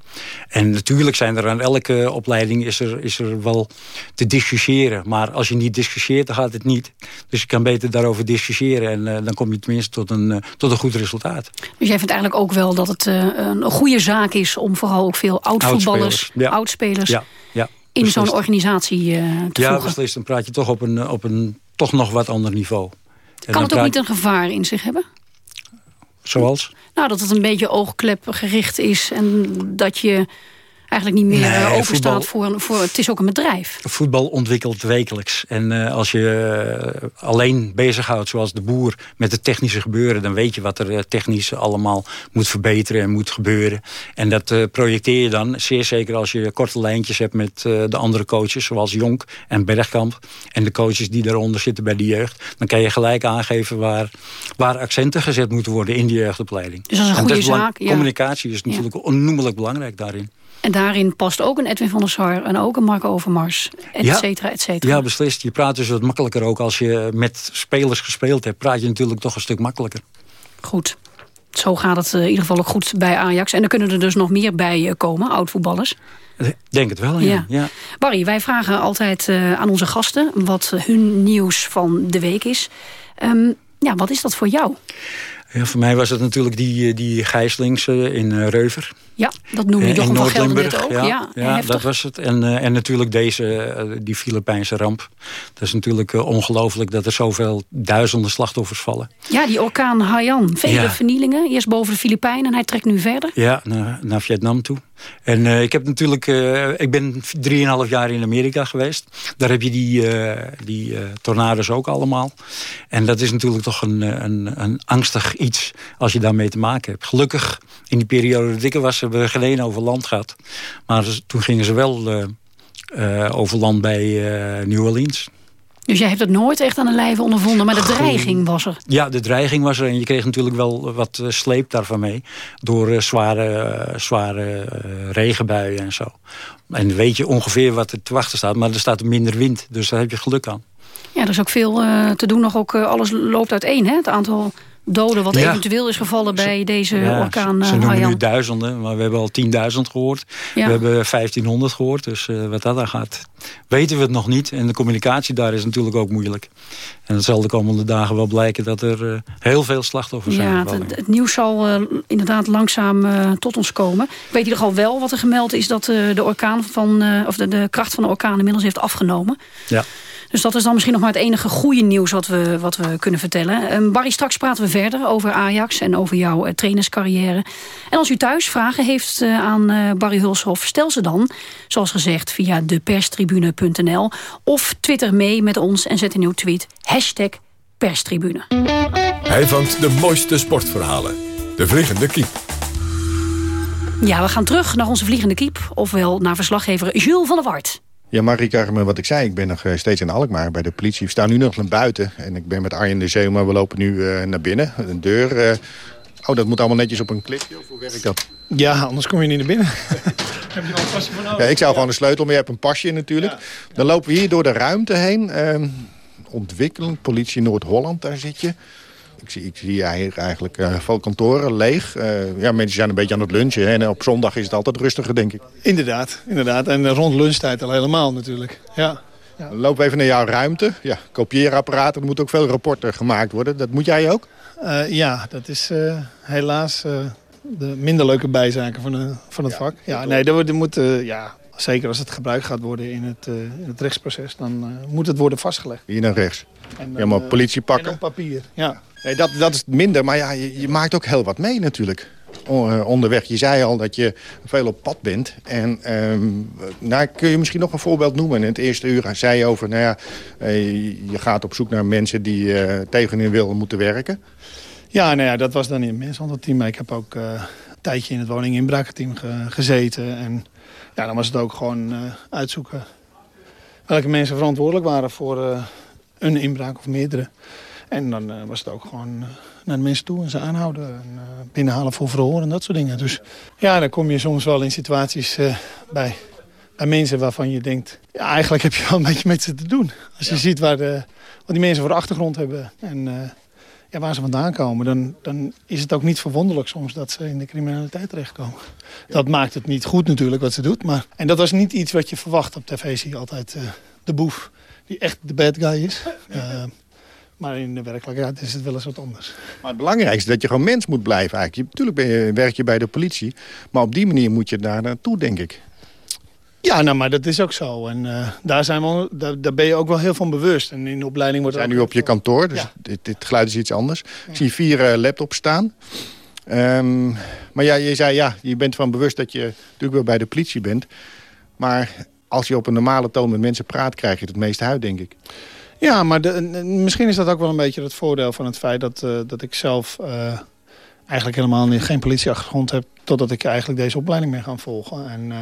En natuurlijk zijn er aan elke opleiding is er, is er wel te discussiëren. Maar als je niet discussieert, dan gaat het niet. Dus je kan beter daarover discussiëren. En uh, dan kom je tenminste tot een, uh, tot een goed resultaat. Dus jij vindt eigenlijk ook wel dat het uh, een goede zaak is... om vooral ook veel oud-voetballers, oud-spelers... Ja. ja, in zo'n organisatie te ja, voegen? Ja, beslist. Dan praat je toch op een, op een toch nog wat ander niveau. Kan het ook niet een gevaar in zich hebben? Zoals? Nou, dat het een beetje oogklep gericht is en dat je eigenlijk niet meer Nee, eh, voetbal- voor, voor... Het is ook een bedrijf. Voetbal ontwikkelt wekelijks. En eh, als je eh, alleen bezighoudt zoals de boer met het technische gebeuren... dan weet je wat er technisch allemaal moet verbeteren en moet gebeuren. En dat projecteer je dan, zeer zeker als je korte lijntjes hebt... met de andere coaches, zoals Jonk en Bergkamp... en de coaches die daaronder zitten bij de jeugd... dan kan je gelijk aangeven waar, waar accenten gezet moeten worden in die jeugdopleiding. Dus dat is een En goede zaak, ja. Communicatie is natuurlijk onnoemelijk belangrijk daarin. En daarin past ook een Edwin van der Sar en ook een Marco Overmars, et cetera, et cetera. Ja, beslist. Je praat dus wat makkelijker ook als je met spelers gespeeld hebt. Praat je natuurlijk toch een stuk makkelijker. Goed. Zo gaat het eh, in ieder geval ook goed bij Ajax. En er kunnen er dus nog meer bij eh, komen, oud-voetballers. Ik Denk het wel, ja. Ja. ja. Barry, wij vragen altijd eh, aan onze gasten wat hun nieuws van de week is. Ehm, ja, wat is dat voor jou? Ja, voor mij was het natuurlijk die, eh, die gijzelings eh, in eh, Reuver. Ja, dat noemde in van Gelder ook. Ja, Ja, ja, dat was het. En, eh, en natuurlijk deze, eh, die Filipijnse ramp. Dat is natuurlijk eh, ongelooflijk dat er zoveel duizenden slachtoffers vallen. Ja, die orkaan Haiyan. Vele Ja. vernielingen. Eerst boven de Filipijnen en hij trekt nu verder. Ja, naar, naar Vietnam toe. En ik heb natuurlijk, ik ben 3,5 jaar in Amerika geweest. Daar heb je die, die tornado's ook allemaal. En dat is natuurlijk toch een, een, een angstig iets als je daarmee te maken hebt. Gelukkig, in die periode dat ik er was, hebben één over land gehad. Maar toen gingen ze wel eh, eh, over land bij eh, New Orleans. Dus jij hebt het nooit echt aan de lijve ondervonden. Maar de dreiging was er. Ja, de dreiging was er en je kreeg natuurlijk wel wat sleep daarvan mee. Door zware, zware regenbuien en zo. En weet je ongeveer wat er te wachten staat. Maar er staat minder wind, dus daar heb je geluk aan. Ja, er is ook veel te doen. Nog ook, alles loopt uiteen. Hè? Het aantal doden wat Ja. eventueel is gevallen bij deze Ja, orkaan ze, eh, noemen nu duizenden, maar we hebben al 10.000 gehoord. Ja. We hebben 1500 gehoord, dus eh, wat dat aan gaat weten we het nog niet. En de communicatie daar is natuurlijk ook moeilijk. En het zal de komende dagen wel blijken dat er eh, heel veel slachtoffers zijn Ja, het, het nieuws zal inderdaad langzaam tot ons komen. Ik weet in ieder geval wel wat er gemeld is... dat de, orkaan van, of de, de kracht van de orkaan inmiddels heeft afgenomen. Ja. Dus dat is dan misschien nog maar het enige goede nieuws wat we, wat we kunnen vertellen. Ehm, Barry, straks praten we verder over Ajax en over jouw eh, trainerscarrière. En als u thuis vragen heeft eh, aan eh, Barry Hulshoff... stel ze dan, zoals gezegd, via deperstribune.nl... of twitter mee met ons en zet in uw tweet hashtag perstribune. Hij vangt de mooiste sportverhalen. De Vliegende Kiep. Ja, we gaan terug naar onze vliegende kiep. Ofwel naar verslaggever Jules van der Wart. Ja, Marika, maar wat ik zei, ik ben nog eh, steeds in Alkmaar bij de politie. We staan nu nog naar buiten en ik ben met Arjen de Zee, maar we lopen nu eh, naar binnen. Een deur. eh, oh, dat moet allemaal netjes op een klipje, of hoe werkt dat? Ja, anders kom je niet naar binnen. Ja, ik zou gewoon een sleutel, maar je hebt een pasje natuurlijk. Dan lopen we hier door de ruimte heen. Ehm ontwikkeling, politie Noord-Holland, daar zit je. Ik zie, ik zie hier eigenlijk eh veel kantoren leeg. Eh, ja, mensen zijn een beetje aan het lunchen. hè, En op zondag is het altijd rustiger, denk ik. Inderdaad, inderdaad. En rond lunchtijd al helemaal natuurlijk. Ja. Lopen we even naar jouw ruimte. Ja, kopieerapparaten, er moeten ook veel rapporten gemaakt worden. Dat moet jij ook? Eh, ja, dat is eh, helaas eh, de minder leuke bijzaken van, de, van het vak. Ja, nee, er, er moet, eh, ja, zeker als het gebruikt gaat worden in het, eh, in het rechtsproces... dan eh, moet het worden vastgelegd. Hier naar rechts. En dan, ja, maar eh, politie pakken. En op papier, ja. Nee, dat, dat is minder, maar ja, je, je maakt ook heel wat mee natuurlijk. Eh, onderweg, je zei al dat je veel op pad bent. En ehm, nou, kun je misschien nog een voorbeeld noemen? In het eerste uur zei je over, nou ja, eh, je gaat op zoek naar mensen die eh, tegen hun wil moeten werken. Ja, nou ja, dat was dan in het mensenhandelteam. Maar ik heb ook eh, een tijdje in het woninginbrakenteam ge- gezeten. En ja, dan was het ook gewoon eh, uitzoeken welke mensen verantwoordelijk waren voor eh, een inbraak of meerdere. En dan eh, was het ook gewoon eh, naar de mensen toe en ze aanhouden. En, eh, binnenhalen voor verhoor en dat soort dingen. Dus ja, dan kom je soms wel in situaties bij, bij mensen waarvan je denkt... Ja, eigenlijk heb je wel een beetje met ze te doen. Als je ziet waar de, wat die mensen voor de achtergrond hebben en... ja, waar ze vandaan komen, dan, dan is het ook niet verwonderlijk soms dat ze in de criminaliteit terechtkomen. Dat maakt het niet goed natuurlijk wat ze doet. Maar, en dat was niet iets wat je verwacht op tv. Zie je altijd de boef die echt de bad guy is. Maar in de werkelijkheid is het wel eens wat anders. Maar het belangrijkste is dat je gewoon mens moet blijven eigenlijk. Natuurlijk ben je, werk je bij de politie, maar op die manier moet je daar naartoe, denk ik. Ja, nou, maar dat is ook zo. En eh, daar, zijn we, daar, daar ben je ook wel heel van bewust. En in de opleiding We wordt zijn ook nu op je kantoor, dus Ja. dit, dit geluid is iets anders. Ik zie vier eh, laptops staan. Ehm, maar ja, je zei ja, je bent van bewust dat je natuurlijk wel bij de politie bent. Maar als je op een normale toon met mensen praat, krijg je het meeste uit, denk ik. Ja, maar misschien is dat ook wel een beetje het voordeel van het feit dat, uh, dat ik zelf uh, eigenlijk helemaal geen politieachtergrond heb. Totdat ik eigenlijk deze opleiding ben gaan volgen. En uh,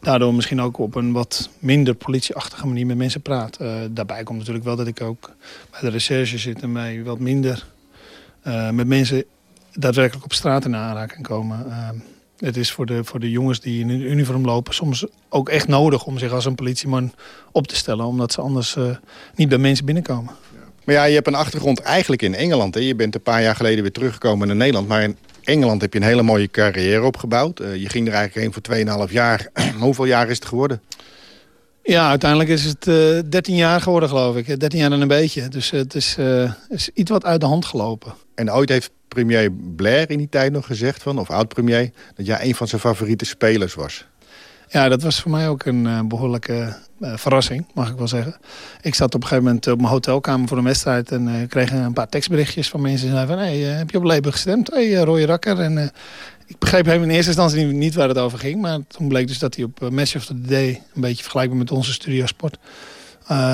daardoor misschien ook op een wat minder politieachtige manier met mensen praat. daarbij komt natuurlijk wel dat ik ook bij de recherche zit en mij wat minder met mensen daadwerkelijk op straat in aanraking komen. Het is voor de, voor de jongens die in een uniform lopen soms ook echt nodig om zich als een politieman op te stellen. Omdat ze anders uh, niet bij mensen binnenkomen. Maar ja, je hebt een achtergrond eigenlijk in Engeland. Hè? Je bent een paar jaar geleden weer teruggekomen naar Nederland. Maar in Engeland heb je een hele mooie carrière opgebouwd. Uh, je ging er eigenlijk heen voor 2,5 jaar. Hoeveel jaar is het geworden? Ja, uiteindelijk is het uh, 13 jaar geworden, geloof ik. 13 jaar en een beetje. Dus het is, is iets wat uit de hand gelopen. En ooit heeft premier Blair in die tijd nog gezegd, van, of oud-premier... dat jij een van zijn favoriete spelers was. Ja, dat was voor mij ook een uh, behoorlijke uh, verrassing, mag ik wel zeggen. Ik zat op een gegeven moment op mijn hotelkamer voor een wedstrijd... en uh, kreeg een paar tekstberichtjes van mensen die zeiden van... Hey, heb je op Labour gestemd? Hey, Roy Rakker. En ik begreep hem in eerste instantie niet waar het over ging... maar toen bleek dus dat hij op Match of the Day... een beetje vergelijkbaar met onze Studio Sport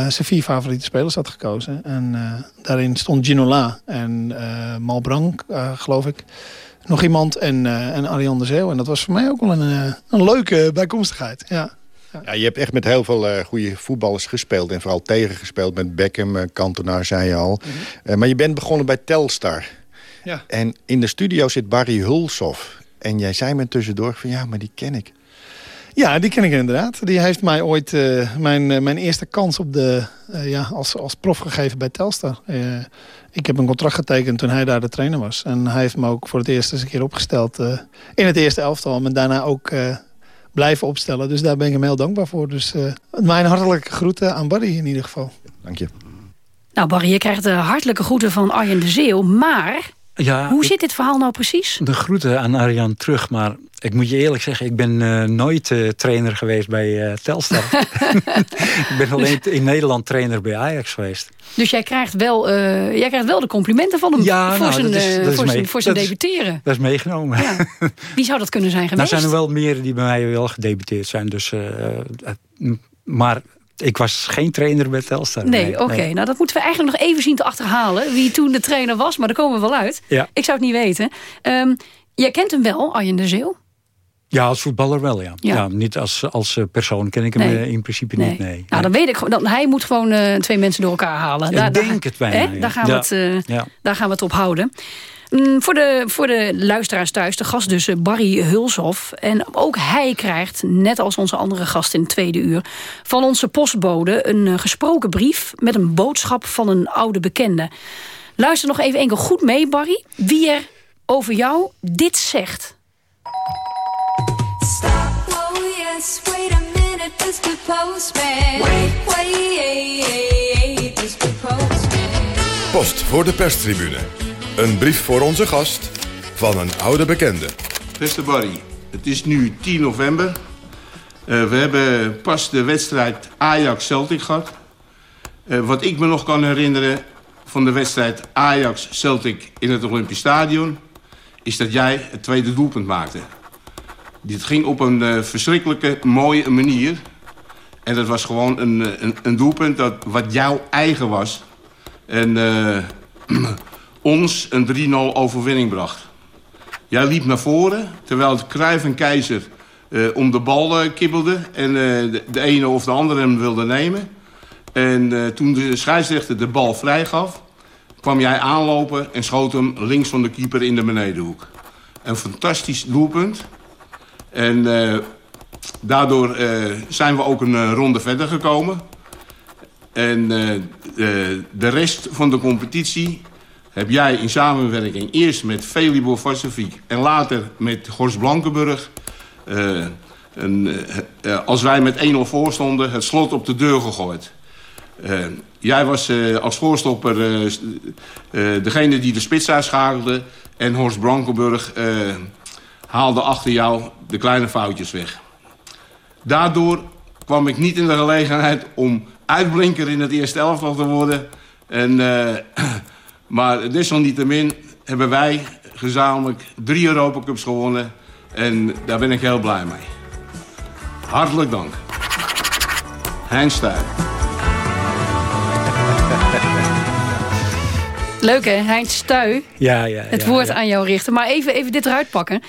zijn vier favoriete spelers had gekozen. En uh, daarin stond Ginola en uh, Malbranc, geloof ik. Nog iemand en, en Arjan de Zeeuw. En dat was voor mij ook wel een, een leuke bijkomstigheid. Ja. Ja. ja. je hebt echt met heel veel uh, goede voetballers gespeeld. En vooral tegengespeeld met Beckham, uh, Cantona, zei je al. Mm -hmm. uh, maar je bent begonnen bij Telstar. Ja. En in de studio zit Barry Hulshoff. En jij zei me tussendoor van ja, maar die ken ik. Ja, die ken ik inderdaad. Die heeft mij ooit uh, mijn, uh, mijn eerste kans op de, uh, ja, als, als prof gegeven bij Telstar. ik heb een contract getekend toen hij daar de trainer was. En hij heeft me ook voor het eerst eens een keer opgesteld in het eerste elftal. En daarna ook blijven opstellen. Dus daar ben ik hem heel dankbaar voor. Dus mijn hartelijke groeten aan Barry in ieder geval. Dank je. Nou Barry, je krijgt de hartelijke groeten van Arjen de Zeeuw. Maar ja, hoe zit dit verhaal nou precies? De groeten aan Arjan terug, maar ik moet je eerlijk zeggen... ik ben uh, nooit uh, trainer geweest bij uh, Telstar. ik ben alleen in Nederland trainer bij Ajax geweest. Dus jij krijgt wel, jij krijgt wel de complimenten van hem ja, voor, nou, zijn, dat is, dat voor, zijn, voor zijn dat debuteren? Is, dat is meegenomen. Ja. Wie zou dat kunnen zijn Nou geweest? zijn er wel meer die bij mij wel gedebuteerd zijn. Dus, maar ik was geen trainer bij Telstar. Nee, nee oké. Okay. Nee. Nou, dat moeten we eigenlijk nog even zien te achterhalen. Wie toen de trainer was, maar daar komen we wel uit. Ja. Ik zou het niet weten. Um, jij kent hem wel, Arjen de Zeeuw? Ja, als voetballer wel, ja. ja. ja niet als, als persoon ken ik hem nee. in principe nee. niet, nee. Nou, dan weet ik dan, hij moet gewoon uh, twee mensen door elkaar halen. Ik daar, denk daar, het bijna, hè? Daar, gaan we het, uh, daar gaan we het op houden. Mm, voor, de, voor de luisteraars thuis, de gast dus Barry Hulshoff. En ook hij krijgt, net als onze andere gast in het tweede uur... van onze postbode een gesproken brief... met een boodschap van een oude bekende. Luister nog even enkel goed mee, Barry. Wie er over jou dit zegt. Mr. Postman. Wait, wait, Mr. Postman. Post voor de perstribune. Een brief voor onze gast van een oude bekende. Beste Barry, het is nu 10 november. Uh, we hebben pas de wedstrijd Ajax-Celtic gehad. Uh, wat ik me nog kan herinneren van de wedstrijd Ajax-Celtic in het Olympisch Stadion... is dat jij het tweede doelpunt maakte. Dit ging op een uh, verschrikkelijke, mooie manier. En dat was gewoon een, een, een doelpunt dat, wat jouw eigen was. En ons een 3-0 overwinning bracht. Jij liep naar voren, terwijl Cruijff en Keizer uh, om de bal kibbelden... en de, de, ene of de andere hem wilde nemen. En toen de scheidsrechter de bal vrijgaf... kwam jij aanlopen en schoot hem links van de keeper in de benedenhoek. Een fantastisch doelpunt. En daardoor zijn we ook een ronde verder gekomen. En de rest van de competitie heb jij in samenwerking eerst met Velibor Varsevik... en later met Horst Blankenburg... Als wij met 1-0 voor stonden, het slot op de deur gegooid. jij was als voorstopper degene die de spits uitschakelde... en Horst Blankenburg haalde achter jou de kleine foutjes weg. Daardoor kwam ik niet in de gelegenheid om uitblinker in het eerste elftal te worden... En... Maar desalniettemin hebben wij gezamenlijk drie Europa Cups gewonnen. En daar ben ik heel blij mee. Hartelijk dank. Heinz Stuy. Leuk hè, Heinz Stuy. Ja, ja. Het ja, woord ja. aan jou richten. Maar even, even dit eruit pakken.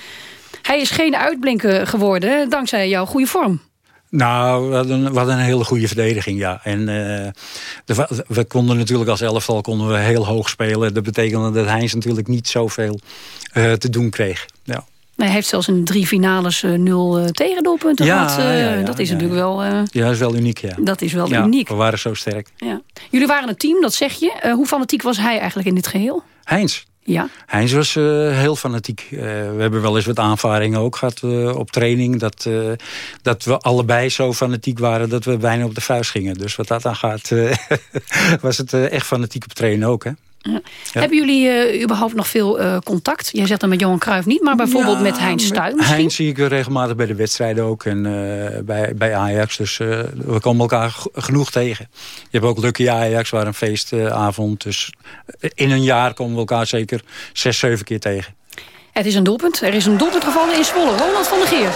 Hij is geen uitblinker geworden dankzij jouw goede vorm. Nou, we hadden, we hadden een hele goede verdediging, ja. En eh, de- we konden natuurlijk als elftal konden we heel hoog spelen. Dat betekende dat Heinz natuurlijk niet zoveel eh, te doen kreeg. Ja. Hij heeft zelfs in drie finales eh, nul tegendoelpunten Ja, gehad. Eh, ja, ja, dat is natuurlijk wel... ja, dat is wel uniek, ja. Dat is wel uniek. We waren zo sterk. ja. Jullie waren een team, dat zeg je. Hoe fanatiek was hij eigenlijk in dit geheel? Heinz. Ja. Heinz was eh, heel fanatiek. Eh, we hebben wel eens wat aanvaringen ook gehad eh, op training. Dat, dat we allebei zo fanatiek waren dat we bijna op de vuist gingen. Dus wat dat aan gaat, was het echt fanatiek op trainen ook. Hè? Ja. Hebben jullie eh, überhaupt nog veel eh, contact? Jij zegt dan met Johan Cruijff niet, maar bijvoorbeeld Ja, met Heinz Stuy misschien? Heinz zie ik regelmatig bij de wedstrijden ook. En eh, bij, bij Ajax. Dus eh, we komen elkaar genoeg tegen. Je hebt ook Lucky Ajax, waar een feestavond. dus in een jaar komen we elkaar zeker zes, zeven keer tegen. Het is een doelpunt. Er is een doelpunt gevallen in Zwolle. Ronald van der Geer.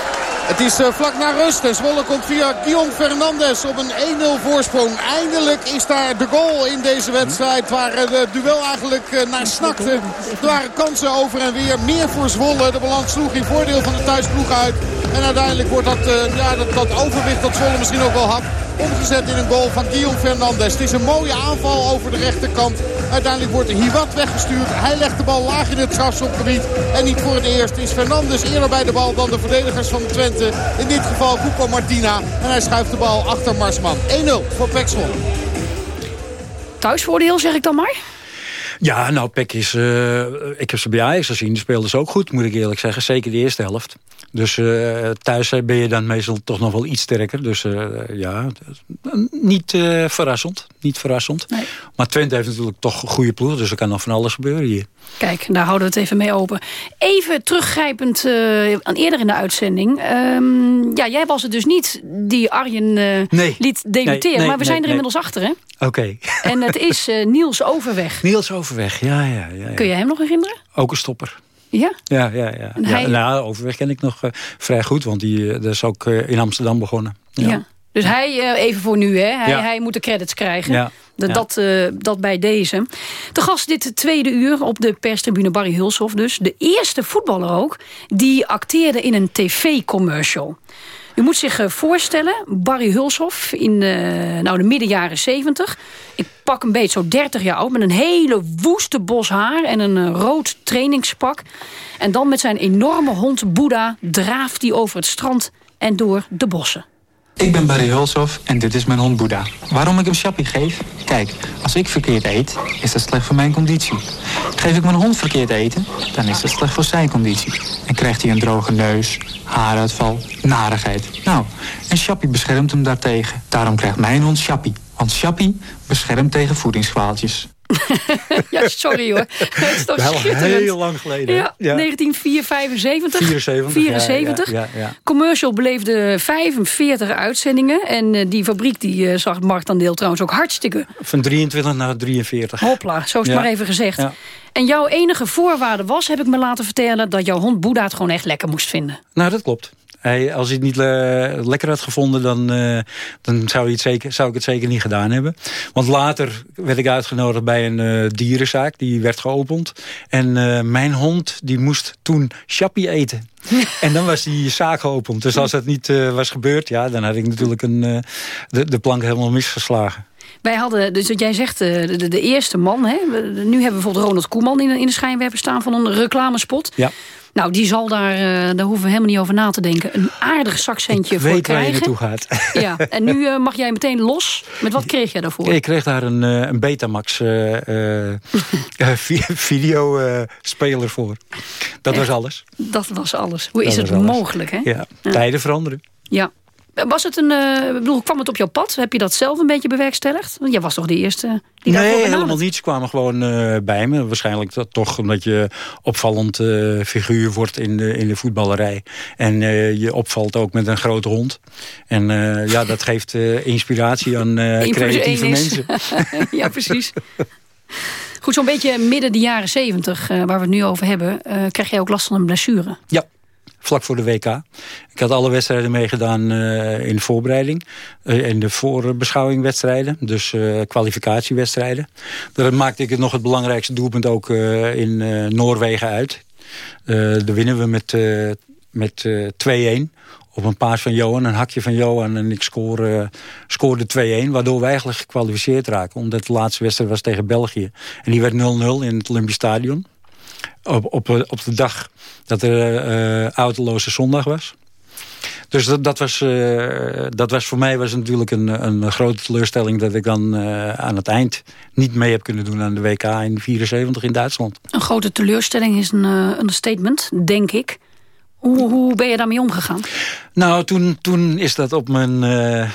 Het is eh, vlak na rust. Zwolle komt via Guillaume Fernandes op een 1-0 voorsprong. Eindelijk is daar de goal in deze wedstrijd. Waar eh, de duel eigenlijk eh, naar snakte. Er waren kansen over en weer. Meer voor Zwolle. De balans sloeg in voordeel van de thuisploeg uit. En uiteindelijk wordt dat, eh, ja, dat, dat overwicht dat Zwolle misschien ook wel had. Omgezet in een goal van Guillaume Fernandes. Het is een mooie aanval over de rechterkant. Uiteindelijk wordt Hiwat weggestuurd. Hij legt de bal laag in het strafschopgebied. En voor het eerst is Fernandes eerder bij de bal dan de verdedigers van Twente. In dit geval Cuco Martina. En hij schuift de bal achter Marsman. 1-0 voor Pek Zwolle. Thuisvoordeel zeg ik dan maar. Ja, nou, Peck is... eh, ik heb ze bij Ajax gezien. Die speelden ze ook goed, moet ik eerlijk zeggen. Zeker de eerste helft. Dus eh, thuis ben je dan meestal toch nog wel iets sterker. Dus eh, ja, niet eh, verrassend. Niet verrassend. Maar Twente heeft natuurlijk toch een goede ploeg. Dus er kan nog van alles gebeuren hier. Kijk, daar houden we het even mee open. Even teruggrijpend eh, aan eerder in de uitzending. Ehm, ja, jij was het dus niet die Arjen eh, Nee. liet debuteren. Nee, maar we zijn er inmiddels achter, hè? Oké. En het is eh, Niels Overweg. Niels Overweg, ja, ja, ja, ja. Kun je hem nog herinneren? Ook een stopper. Ja? Ja, ja, ja. Hij- nou, Overweg ken ik nog eh, vrij goed. Want die eh, dat is ook eh, in Amsterdam begonnen. Ja. Dus hij, even voor nu, hè? Hij, Ja. hij moet de credits krijgen. Ja. Dat, dat, dat bij deze. De gast dit tweede uur op de perstribune Barry Hulshoff dus. De eerste voetballer ook die acteerde in een tv-commercial. U moet zich voorstellen, Barry Hulshoff in nou, de midden jaren 70. Ik pak een beetje zo 30 jaar oud met een hele woeste bos haar en een eh, rood trainingspak. En dan met zijn enorme hond Boeddha draaft hij over het strand en door de bossen. Ik ben Barry Hulshoff en dit is mijn hond Boeddha. Waarom ik hem Chappie geef? Kijk, als ik verkeerd eet, is dat slecht voor mijn conditie. Geef ik mijn hond verkeerd eten, dan is dat slecht voor zijn conditie. En krijgt hij een droge neus, haaruitval, narigheid. Nou, en Chappie beschermt hem daartegen. Daarom krijgt mijn hond Chappie. Want Chappie beschermt tegen voedingskwaaltjes. Ja, sorry hoor. Het is toch Wel schitterend. heel lang geleden? Ja, Ja. 1975. 74. 74. Ja, ja, ja, Commercial beleefde 45 uitzendingen. En eh, die fabriek die, eh, zag het marktaandeel trouwens ook hartstikke Van 23 naar 43. hopla. Zo is het Ja. maar even gezegd. Ja. En jouw enige voorwaarde was, heb ik me laten vertellen... dat jouw hond Boeddha het gewoon echt lekker moest vinden. Nou, dat klopt. Als hij het niet eh, lekker had gevonden, dan, eh, dan zou, hij het zeker, zou ik het zeker niet gedaan hebben. Want later werd ik uitgenodigd bij een eh, dierenzaak. Die werd geopend. En mijn hond die moest toen chappie eten. en dan was die zaak geopend. Dus als dat niet was gebeurd, ja, dan had ik natuurlijk een, de, de plank helemaal misgeslagen. Wij hadden, dus wat jij zegt, de, de, de eerste man. Hè? Nu hebben we bijvoorbeeld Ronald Koeman in, de- in de schijnwerper staan van een reclamespot. Ja. Nou, die zal daar, eh, daar hoeven we helemaal niet over na te denken. Een aardig zakcentje voor Weet waar je naartoe gaat. Ja, en nu eh, mag jij meteen los. Met wat kreeg jij daarvoor? Ik kreeg daar een, eh, een Betamax vi- videospeler voor. Dat was alles. Dat was alles. Hoe is het mogelijk, hè? Ja, tijden veranderen. Ja. Was het een, ik bedoel, kwam het op jouw pad? Heb je dat zelf een beetje bewerkstelligd? Want jij was toch de eerste die daarvoor nee, helemaal niet. Ze kwamen gewoon eh, bij me. Waarschijnlijk dat toch omdat je opvallend eh, figuur wordt in de, in de voetballerij. En je opvalt ook met een grote hond. En ja, dat geeft inspiratie aan creatieve mensen. ja, precies. Goed, zo'n beetje midden de jaren 70, waar we het nu over hebben... krijg jij ook last van een blessure. Ja, vlak voor de WK. Ik had alle wedstrijden meegedaan eh, in de voorbereiding. eh, in de voorbeschouwingwedstrijden. Dus eh, kwalificatiewedstrijden. Daar maakte ik het nog het belangrijkste doelpunt ook eh, in eh, Noorwegen uit. Eh daar winnen we met, eh, met eh, 2-1. Op een paas van Johan, een hakje van Johan. En ik eh, scoorde 2-1. Waardoor we eigenlijk gekwalificeerd raken. Omdat de laatste wedstrijd was tegen België. En die werd 0-0 in het Olympisch Stadion. Op, op, op de dag dat er eh autoloze zondag was. Dus dat, dat, was, eh, dat was voor mij was natuurlijk een, een grote teleurstelling... dat ik dan eh, aan het eind niet mee heb kunnen doen aan de WK in 74 in Duitsland. Een grote teleurstelling is een, eh, een statement, denk ik. Hoe, hoe ben je daarmee omgegaan? Nou, toen, toen is dat op mijn,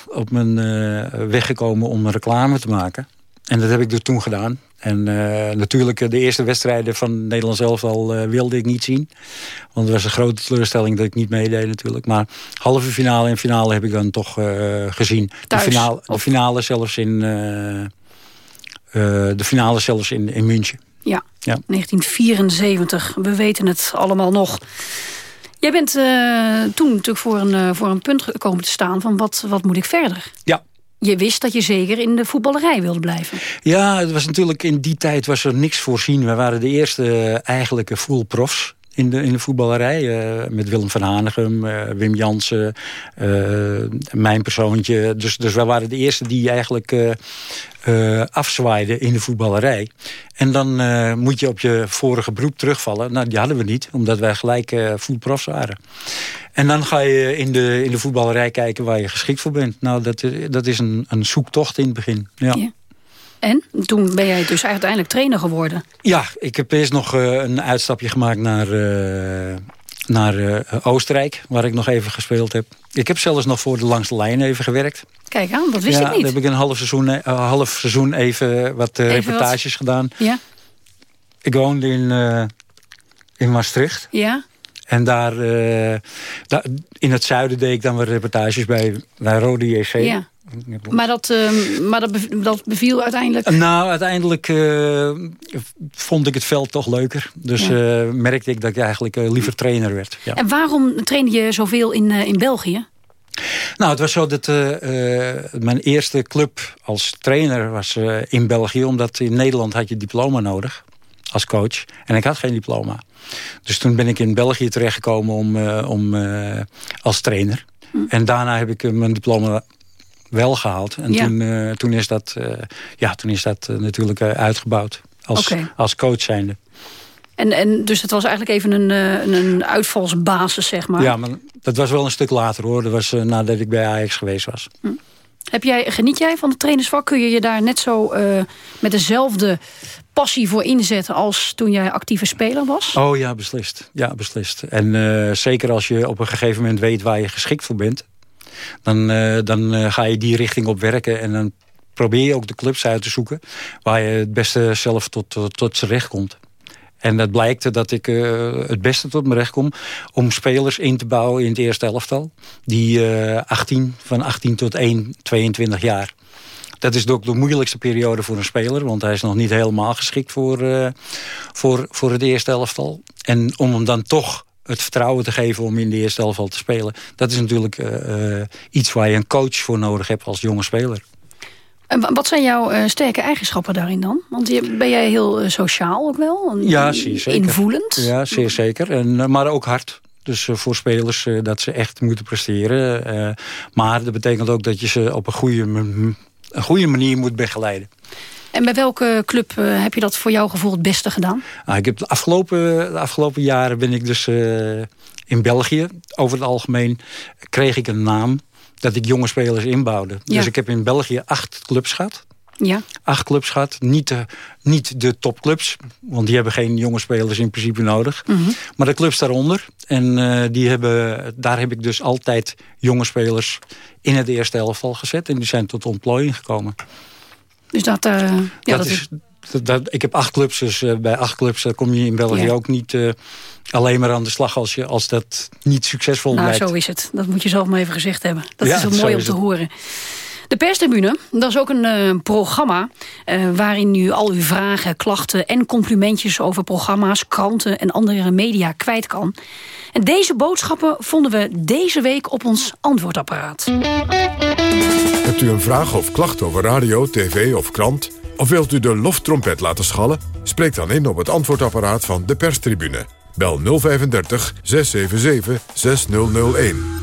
op mijn weg gekomen om reclame te maken. En dat heb ik dus toen gedaan. En eh, natuurlijk eh, de eerste wedstrijden van Nederland zelf al eh, wilde ik niet zien. Want het was een grote teleurstelling dat ik niet meedeed natuurlijk. Maar halve finale en finale heb ik dan toch gezien. De finale, de finale zelfs in, de finale zelfs in, in München. Ja, Ja. 1974. We weten het allemaal nog. Jij bent toen natuurlijk voor een, voor een punt gekomen te staan... van wat, wat moet ik verder? Ja. Je wist dat je zeker in de voetballerij wilde blijven. Ja, het was natuurlijk in die tijd was er niks voorzien. We waren de eerste eh, eigenlijke full profs in de, in de voetballerij. eh, met Willem van Hanegem, eh, Wim Jansen, eh, mijn persoontje. Dus, dus wij waren de eerste die eigenlijk afzwaaiden in de voetballerij. En dan moet je op je vorige beroep terugvallen. Nou, die hadden we niet, omdat wij gelijk eh full profs waren. En dan ga je in de, in de voetballerij kijken waar je geschikt voor bent. Nou, dat, is- dat is een, een zoektocht in het begin. Ja. En toen ben jij dus uiteindelijk trainer geworden. Ja, ik heb eerst nog eh, een uitstapje gemaakt naar, eh, naar eh, Oostenrijk, waar ik nog even gespeeld heb. Ik heb zelfs nog voor de langste lijn even gewerkt. Kijk aan, dat wist ja, ik niet. daar heb ik een half seizoen, half seizoen even wat reportages gedaan. Ja? Ik woonde in, in Maastricht. Ja? En daar, daar, in het zuiden deed ik dan weer reportages bij, bij Rode JC. Ja. Maar, dat, ehm, maar dat, bev- dat beviel uiteindelijk... Nou, uiteindelijk eh, vond ik het veld toch leuker. Dus Ja. eh, merkte ik dat ik eigenlijk eh, liever trainer werd. Ja. En waarom trainde je zoveel in, eh, in België? Nou, het was zo dat eh, eh, mijn eerste club als trainer was eh, in België. Omdat in Nederland had je diploma nodig als coach. En ik had geen diploma. Dus toen ben ik in België terechtgekomen om, eh, om, eh, als trainer. En daarna heb ik mijn diploma wel gehaald. En Ja. toen, eh, toen is dat, eh, ja, toen is dat eh, natuurlijk uitgebouwd. Als, als coach zijnde. En, en dus het was eigenlijk even een, een, uitvalsbasis, zeg maar. Ja, maar dat was wel een stuk later hoor. Dat was nadat ik bij Ajax geweest was. Heb jij, geniet jij van het trainersvak? Kun je je daar net zo met dezelfde passie voor inzetten... als toen jij actieve speler was? Oh ja, beslist. Ja, beslist. En zeker als je op een gegeven moment weet waar je geschikt voor bent... dan, eh, dan eh, ga je die richting op werken en dan probeer je ook de clubs uit te zoeken... waar je het beste zelf tot, tot, z'n recht komt. En dat blijkt dat ik eh, het beste tot mijn recht kom... om spelers in te bouwen in het eerste elftal. Die eh 18, van 18 tot 1, 22 jaar. Dat is ook de moeilijkste periode voor een speler. Want hij is nog niet helemaal geschikt voor, voor, voor het eerste elftal. En om hem dan toch het vertrouwen te geven om in de eerste elftal te spelen... dat is natuurlijk eh, eh, iets waar je een coach voor nodig hebt als jonge speler. En wa- wat zijn jouw eh, sterke eigenschappen daarin dan? Want je, ben jij heel sociaal ook wel? En- Ja, zeer zeker. Invoelend? Ja, zeer zeker. En, maar ook hard. Dus voor spelers dat ze echt moeten presteren. Maar dat betekent ook dat je ze op een goede, een goede manier moet begeleiden. En bij welke club eh, heb je dat voor jouw gevoel het beste gedaan? Nou, ik heb de, afgelopen, de afgelopen jaren ben ik dus eh, in België. Over het algemeen kreeg ik een naam dat ik jonge spelers inbouwde. Ja. Dus ik heb in België acht clubs gehad. Ja. Acht clubs gehad. Niet de, niet de topclubs. Want die hebben geen jonge spelers in principe nodig. Mhm. Maar de clubs daaronder. En eh, die hebben, daar heb ik dus altijd jonge spelers in het eerste elftal gezet. En die zijn tot ontplooiing gekomen. Dus dat, eh, ja, dat dat is, dat, dat- ik heb acht clubs, dus eh, bij acht clubs eh, kom je in België Ja. ook niet alleen maar aan de slag als, je, als dat niet succesvol Nou, blijkt. zo is het. Dat moet je zelf maar even gezegd hebben. Dat Ja, is wel zo mooi om is te het. horen. De perstribune, dat is ook een programma... waarin u al uw vragen, klachten en complimentjes... over programma's, kranten en andere media kwijt kan. En deze boodschappen vonden we deze week op ons antwoordapparaat. Hebt u een vraag of klacht over radio, tv of krant? Of wilt u de loftrompet laten schallen? Spreek dan in op het antwoordapparaat van de perstribune. Bel 035 677 6001.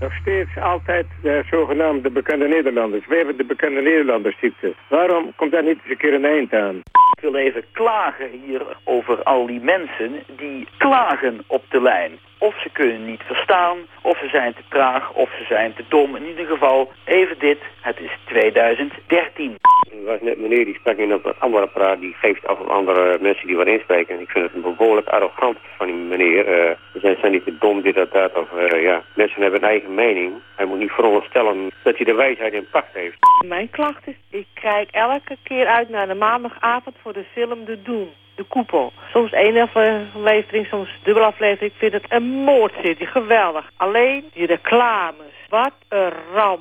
Nog steeds altijd de zogenaamde bekende Nederlanders. We hebben de bekende Nederlandersziekte. Waarom komt daar niet eens een keer een eind aan? Ik wil even klagen hier over al die mensen die klagen op de lijn. Of ze kunnen niet verstaan, of ze zijn te traag, of ze zijn te dom. In ieder geval, even dit, het is 2013. Was net meneer die sprak in op andere praat, die geeft af op andere mensen die wat inspreken. Ik vind het een behoorlijk arrogant van die meneer. Uh, zijn, zijn niet te dom, dit, dat, dat. Of uh, ja, mensen hebben een eigen mening. Hij moet niet veronderstellen dat hij de wijsheid in pacht heeft. Mijn klacht is, ik kijk elke keer uit naar de maandagavond voor de film De Doen. De koepel. Soms één aflevering, soms dubbele aflevering. Ik vind het een moordserie, geweldig. Alleen die reclames. Wat een ramp.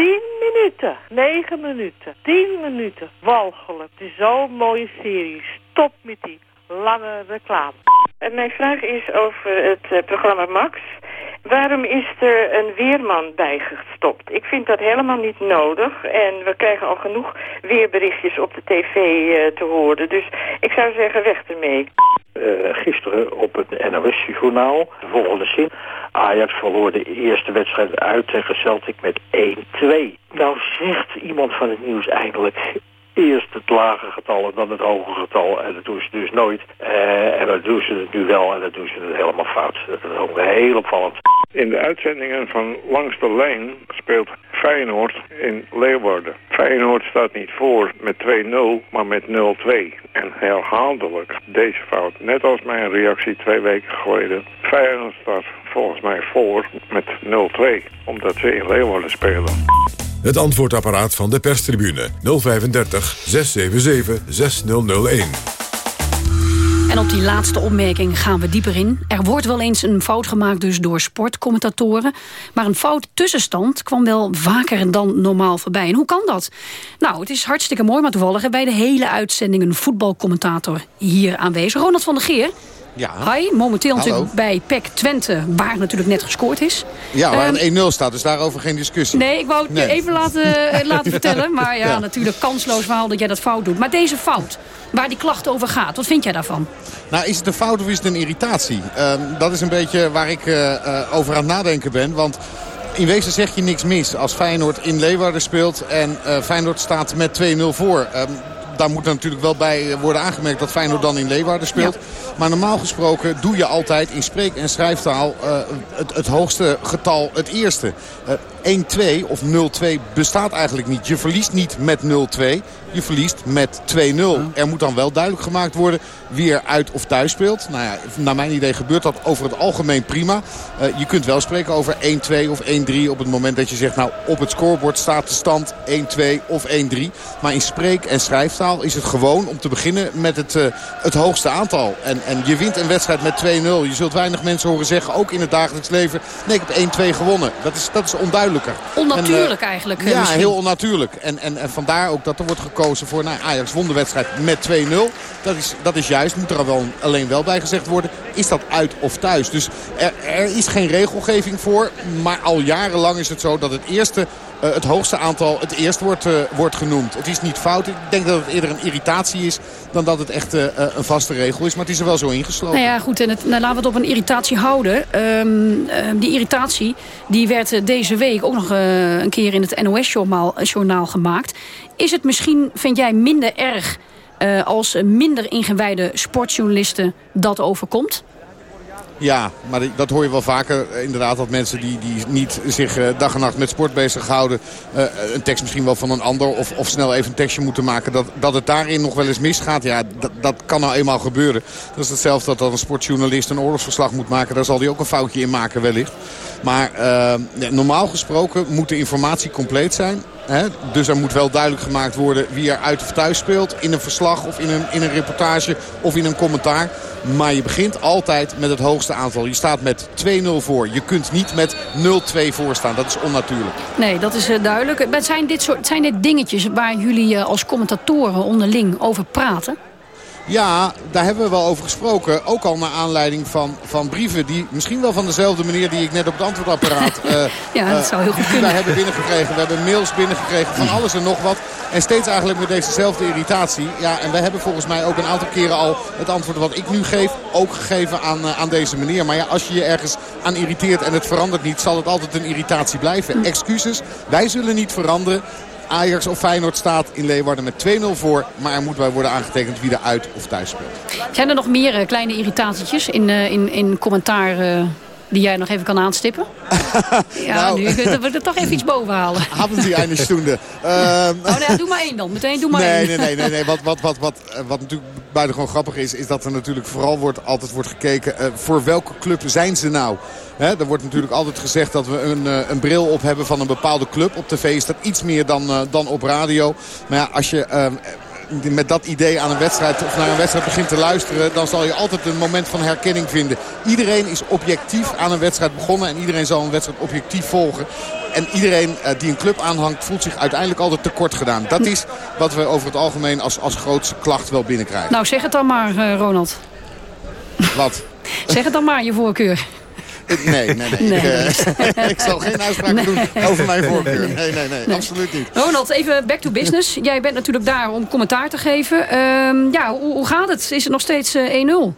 10 minuten, 9 minuten, 10 minuten. Walgelijk. Het is zo'n mooie serie. Stop met die lange reclame. Mijn vraag is over het uh, programma Max. Waarom is er een weerman bijgestopt? Ik vind dat helemaal niet nodig. En we krijgen al genoeg weerberichtjes op de tv uh, te horen. Dus ik zou zeggen, weg ermee. Uh, gisteren op het NOS-journaal, de volgende zin. Ajax verloor de eerste wedstrijd uit tegen Celtic met 1-2. Nou zegt iemand van het nieuws eigenlijk eerst het lage getal en dan het hoge getal. En dat doen ze dus nooit. Uh, en dat doen ze het nu wel en dat doen ze het helemaal fout. Dat is ook heel opvallend. In de uitzendingen van Langs de Lijn speelt Feyenoord in Leeuwarden. Feyenoord staat niet voor met 2-0, maar met 0-2. En herhaaldelijk deze fout. Net als mijn reactie twee weken geleden. Feyenoord staat volgens mij voor met 0-2. Omdat ze in Leeuwarden spelen. Het antwoordapparaat van de perstribune 035 677 6001. En op die laatste opmerking gaan we dieper in. Er wordt wel eens een fout gemaakt dus door sportcommentatoren. Maar een fout tussenstand kwam wel vaker dan normaal voorbij. En hoe kan dat? Nou, het is hartstikke mooi, maar toevallig bij de hele uitzending... een voetbalcommentator hier aanwezig. Ronald van der Geer. Ja. Hi, momenteel Hallo. natuurlijk bij PEC Twente, waar natuurlijk net gescoord is. Ja, waar Ehm, een 1-0 staat, dus daarover geen discussie. Nee, ik wou het je even laten, eh, laten vertellen. Maar ja, Ja. natuurlijk kansloos verhaal dat jij dat fout doet. Maar deze fout, waar die klacht over gaat, wat vind jij daarvan? Nou, is het een fout of is het een irritatie? Ehm, dat is een beetje waar ik eh, eh, over aan het nadenken ben. Want in wezen zeg je niks mis als Feyenoord in Leeuwarden speelt... en Feyenoord staat met 2-0 voor. Ehm, daar moet natuurlijk wel bij worden aangemerkt dat Feyenoord dan in Leeuwarden speelt. Maar normaal gesproken doe je altijd in spreek- en schrijftaal eh, het, het hoogste getal het eerste. Eh, 1-2 of 0-2 bestaat eigenlijk niet. Je verliest niet met 0-2. Je verliest met 2-0. Er moet dan wel duidelijk gemaakt worden wie er uit of thuis speelt. Nou ja, naar mijn idee gebeurt dat over het algemeen prima. Eh, je kunt wel spreken over 1-2 of 1-3 op het moment dat je zegt... nou, op het scorebord staat de stand 1-2 of 1-3. Maar in spreek- en schrijftaal is het gewoon om te beginnen met het, eh, het hoogste aantal. En, en je wint een wedstrijd met 2-0. Je zult weinig mensen horen zeggen, ook in het dagelijks leven... nee, ik heb 1-2 gewonnen. Dat is, dat is onduidelijker. Onnatuurlijk En, eh, eigenlijk, Ja, misschien. heel onnatuurlijk. En, en, en vandaar ook dat er wordt gekozen voor... Nou, Ajax won de wedstrijd met 2-0. Dat is, dat is juist, moet er wel, alleen wel bij gezegd worden. Is dat uit of thuis? Dus er, is geen regelgeving voor. Maar al jarenlang is het zo dat het eerste... eh, het hoogste aantal het eerst wordt, eh, wordt genoemd. Het is niet fout. Ik denk dat het eerder een irritatie is dan dat het echt eh, een vaste regel is. Maar het is er wel zo ingesloten. Nou ja, goed, en nou, laten we het op een irritatie houden. Ehm, ehm, die irritatie die werd deze week ook nog een keer in het NOS-journaal journaal gemaakt. Is het misschien, vind jij, minder erg eh, als minder ingewijde sportjournalisten dat overkomt? Ja, maar dat hoor je wel vaker. Eh, Inderdaad dat mensen die, die niet zich eh, dag en nacht met sport bezighouden... eh, een tekst misschien wel van een ander of, of snel even een tekstje moeten maken... dat, dat het daarin nog wel eens misgaat. Ja, dat, kan nou eenmaal gebeuren. Dat is hetzelfde dat, dat een sportjournalist een oorlogsverslag moet maken. Daar zal hij ook een foutje in maken wellicht. Maar normaal gesproken moet de informatie compleet zijn. Hè? Dus er moet wel duidelijk gemaakt worden wie er uit of thuis speelt. In een verslag of in een, in een reportage of in een commentaar. Maar je begint altijd met het hoogste aantal. Je staat met 2-0 voor. Je kunt niet met 0-2 voor staan. Dat is onnatuurlijk. Nee, dat is eh, duidelijk. Maar zijn dit, soort, zijn dit dingetjes waar jullie eh, als commentatoren onderling over praten? Ja, daar hebben we wel over gesproken. Ook al naar aanleiding van, van brieven die misschien wel van dezelfde meneer die ik net op het antwoordapparaat... eh, Ja, dat eh, zou heel goed kunnen. wij hebben binnengekregen. We hebben mails binnengekregen van alles en nog wat. En steeds eigenlijk met dezezelfde irritatie. Ja, en wij hebben volgens mij ook een aantal keren al het antwoord wat ik nu geef... ook gegeven aan, eh, aan deze meneer. Maar ja, als je je ergens aan irriteert en het verandert niet... zal het altijd een irritatie blijven. Excuses, wij zullen niet veranderen. Ajax of Feyenoord staat in Leeuwarden met 2-0 voor. Maar er moet bij worden aangetekend wie er uit of thuis speelt. Zijn er nog meer eh, kleine irritatietjes in, eh, in, in commentaar eh, die jij nog even kan aanstippen? ja, Nou. nu kunnen we er toch even iets boven halen. Haben Sie eine Stunde? Oh, nee, ja, doe maar één dan. Meteen doe maar nee, één. nee, nee, nee, nee. Wat, wat, wat, wat, eh, wat natuurlijk buitengewoon grappig is... is dat er natuurlijk vooral wordt, altijd wordt gekeken... eh, voor welke club zijn ze nou? Hè, er wordt natuurlijk altijd gezegd dat we een, eh, een bril op hebben van een bepaalde club. Op tv is dat iets meer dan, dan op radio. Maar ja, als je... ehm, met dat idee aan een wedstrijd of naar een wedstrijd begint te luisteren... dan zal je altijd een moment van herkenning vinden. Iedereen is objectief aan een wedstrijd begonnen... en iedereen zal een wedstrijd objectief volgen. En iedereen eh, die een club aanhangt voelt zich uiteindelijk altijd tekort gedaan. Dat is wat we over het algemeen als, als grootste klacht wel binnenkrijgen. Nou, zeg het dan maar, eh, Ronald. Wat? Zeg het dan maar, je voorkeur. Nee, nee, nee. Nee. Ik, eh, ik zal geen uitspraak doen over mijn voorkeur. Nee, nee, nee, absoluut niet. Ronald, even back to business. Jij bent natuurlijk daar om commentaar te geven. Ehm, ja, hoe, hoe gaat het? Is het nog steeds eh, 1-0?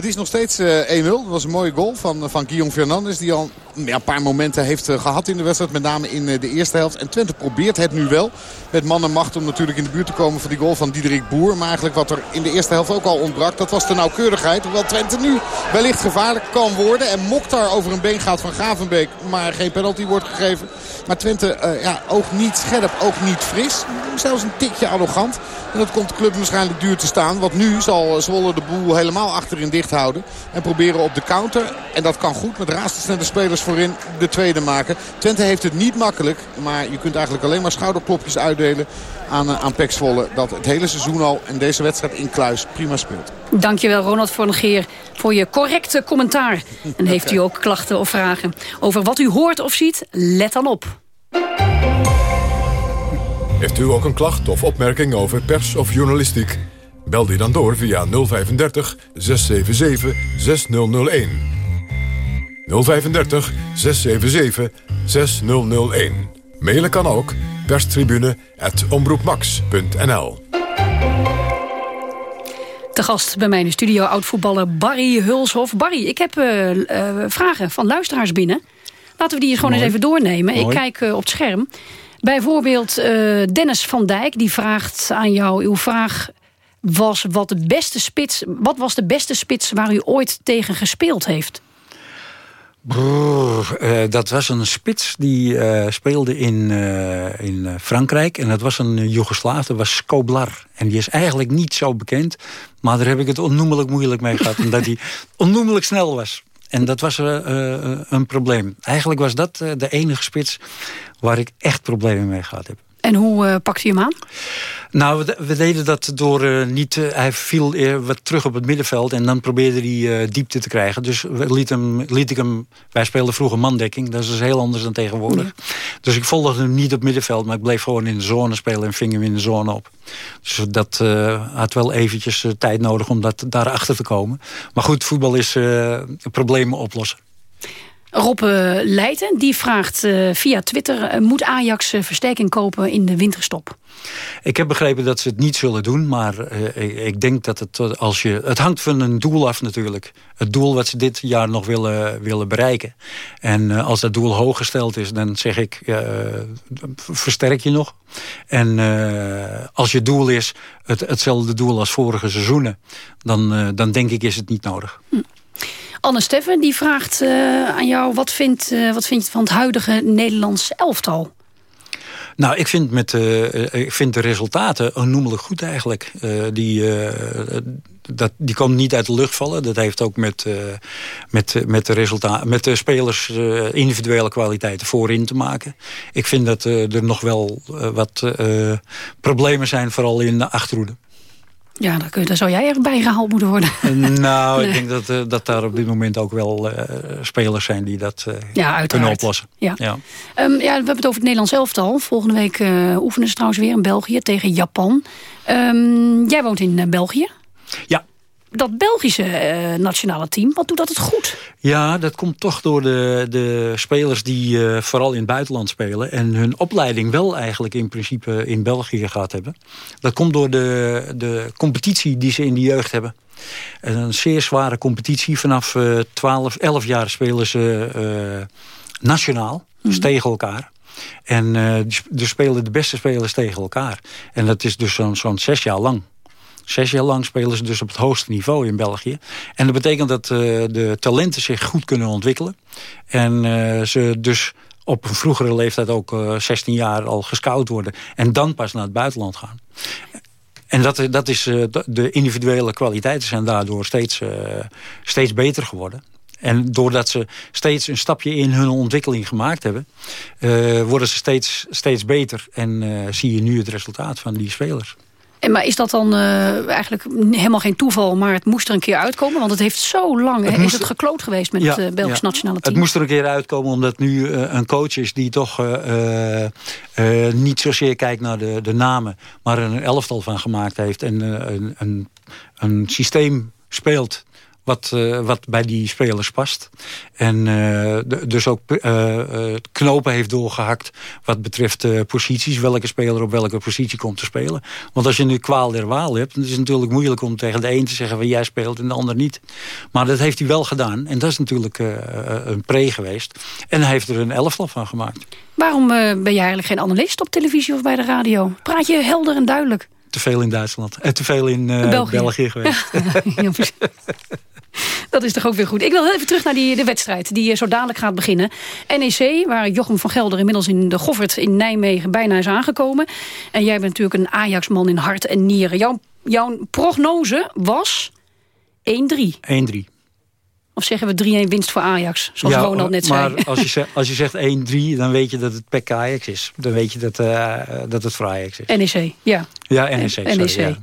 Het is nog steeds eh, 1-0. Dat was een mooie goal van, van Guillaume Fernandes. Die al ja, een paar momenten heeft eh, gehad in de wedstrijd. Met name in eh, de eerste helft. En Twente probeert het nu wel. Met man en macht om natuurlijk in de buurt te komen van die goal van Diederik Boer. Maar eigenlijk wat er in de eerste helft ook al ontbrak. Dat was de nauwkeurigheid. Hoewel Twente nu wellicht gevaarlijk kan worden. En Mokhtar over een been gaat van Gavenbeek. Maar geen penalty wordt gegeven. Maar Twente eh, ja, ook niet scherp, ook niet fris. Zelfs een tikje arrogant. En dat komt de club waarschijnlijk duur te staan. Want nu zal eh, Zwolle de boel helemaal achterin dicht houden. En proberen op de counter. En dat kan goed met razendsnelle spelers voorin de tweede maken. Twente heeft het niet makkelijk. Maar je kunt eigenlijk alleen maar schouderklopjes uitdelen aan, eh, aan Pek Zwolle. Dat het hele seizoen al en deze wedstrijd in Kluis prima speelt. Dankjewel Ronald voor Geer voor je correcte commentaar. En heeft u ook klachten of vragen over wat u hoort of ziet? Let dan op. Heeft u ook een klacht of opmerking over pers of journalistiek? Bel die dan door via 035 677 6001. 035 677 6001. Mailen kan ook perstribune.omroepmax.nl Te gast bij mij in de studio oud-voetballer Barry Hulshof. Barry, ik heb eh, eh, vragen van luisteraars binnen. Laten we die gewoon Mooi. eens even doornemen. Ik kijk eh, op het scherm. Bijvoorbeeld eh, Dennis van Dijk, die vraagt aan jou... uw vraag was wat, de beste spits, wat was de beste spits waar u ooit tegen gespeeld heeft? Brrr, eh, dat was een spits die eh, speelde in, eh, in Frankrijk. En dat was een Joegoslaaf, dat was Skoblar. En die is eigenlijk niet zo bekend. Maar daar heb ik het onnoemelijk moeilijk mee gehad. omdat hij onnoemelijk snel was. En dat was een probleem. Eigenlijk was dat de enige spits waar ik echt problemen mee gehad heb. En hoe eh pakte u hem aan? Nou, we, we deden dat door eh, niet... eh, hij viel wat terug op het middenveld en dan probeerde hij diepte te krijgen. Dus liet hem, liet ik hem... Wij speelden vroeger mandekking, dat is dus heel anders dan tegenwoordig. Dus ik volgde hem niet op middenveld, maar ik bleef gewoon in de zone spelen... en ving hem in de zone op. Dus dat had wel eventjes tijd nodig om dat, daarachter te komen. Maar goed, voetbal is problemen oplossen. Rob eh, Leijten, die vraagt eh, via Twitter... eh, moet Ajax versterking kopen in de winterstop? Ik heb begrepen dat ze het niet zullen doen, maar ik, denk dat het als je... Het hangt van een doel af natuurlijk. Het doel wat ze dit jaar nog willen, willen bereiken. En als dat doel hoog gesteld is, dan zeg ik, versterk je nog. En als je doel is het, hetzelfde doel als vorige seizoenen... Dan, dan denk ik is het niet nodig. Anne Steffen die vraagt eh, aan jou... Wat, vindt, eh, wat vind je van het huidige Nederlands elftal? Nou, ik vind, met, uh, ik vind de resultaten onnoemelijk goed eigenlijk. Die, uh, dat, die komen niet uit de lucht vallen. Dat heeft ook met, met, met, de, met de spelers individuele kwaliteiten voorin te maken. Ik vind dat er nog wel wat problemen zijn, vooral in de achterhoede. Ja, daar, kun, daar zou jij echt bijgehaald moeten worden. Nou, ik denk dat, uh, dat daar op dit moment ook wel uh, spelers zijn die dat uh, ja, kunnen oplossen. Ja. Ja. Um, ja, we hebben het over het Nederlands elftal. Volgende week oefenen ze trouwens weer in België tegen Japan. Um, jij woont in België? Ja, dat Belgische uh, nationale team, wat doet dat het goed? Ja, dat komt toch door de, de spelers die uh, vooral in het buitenland spelen... en hun opleiding wel eigenlijk in principe in België gehad hebben. Dat komt door de, de competitie die ze in de jeugd hebben. En een zeer zware competitie. Vanaf uh, 12, 11 jaar spelen ze nationaal, dus mm tegen elkaar. En dus spelen de beste spelers tegen elkaar. En dat is dus zo'n zo'n zes jaar lang. Zes jaar lang spelen ze dus op het hoogste niveau in België. En dat betekent dat uh, de talenten zich goed kunnen ontwikkelen. En uh, ze dus op een vroegere leeftijd ook uh, 16 jaar al gescout worden. En dan pas naar het buitenland gaan. En dat, dat is, de individuele kwaliteiten zijn daardoor steeds, steeds beter geworden. En doordat ze steeds een stapje in hun ontwikkeling gemaakt hebben... worden ze steeds, steeds beter. En zie je nu het resultaat van die spelers. En maar is dat dan uh, eigenlijk helemaal geen toeval, maar het moest er een keer uitkomen? Want het heeft zo lang, het is het gekloot geweest met ja, het uh, Belgisch ja. nationale team. Het moest er een keer uitkomen omdat nu uh, een coach is die toch niet zozeer kijkt naar de, de namen, maar er een elftal van gemaakt heeft en een, een, een systeem speelt wat, uh, wat bij die spelers past. En de, dus ook uh, knopen heeft doorgehakt wat betreft posities. Welke speler op welke positie komt te spelen. Want als je nu kwaal der waal hebt... dan is het natuurlijk moeilijk om tegen de een te zeggen... van jij speelt en de ander niet. Maar dat heeft hij wel gedaan. En dat is natuurlijk een pre geweest. En hij heeft er een elftal van gemaakt. Waarom ben jij eigenlijk geen analist op televisie of bij de radio? Praat je helder en duidelijk? Te veel in Duitsland. En te veel in België. België geweest. Ja. Dat is toch ook weer goed. Ik wil even terug naar die, de wedstrijd die zo dadelijk gaat beginnen. NEC, waar Jochem van Gelder inmiddels in de Goffert in Nijmegen bijna is aangekomen. En jij bent natuurlijk een Ajax-man in hart en nieren. Jouw, jouw prognose was 1-3. 1-3. Of zeggen we 3-1 winst voor Ajax, zoals ja, Ronald net maar zei. Maar als je, zegt, als je zegt 1-3, dan weet je dat het PEC Ajax is. Dan weet je dat, uh, dat het voor Ajax is. NEC, ja. Ja, NEC, sorry, NEC. Ja, ja.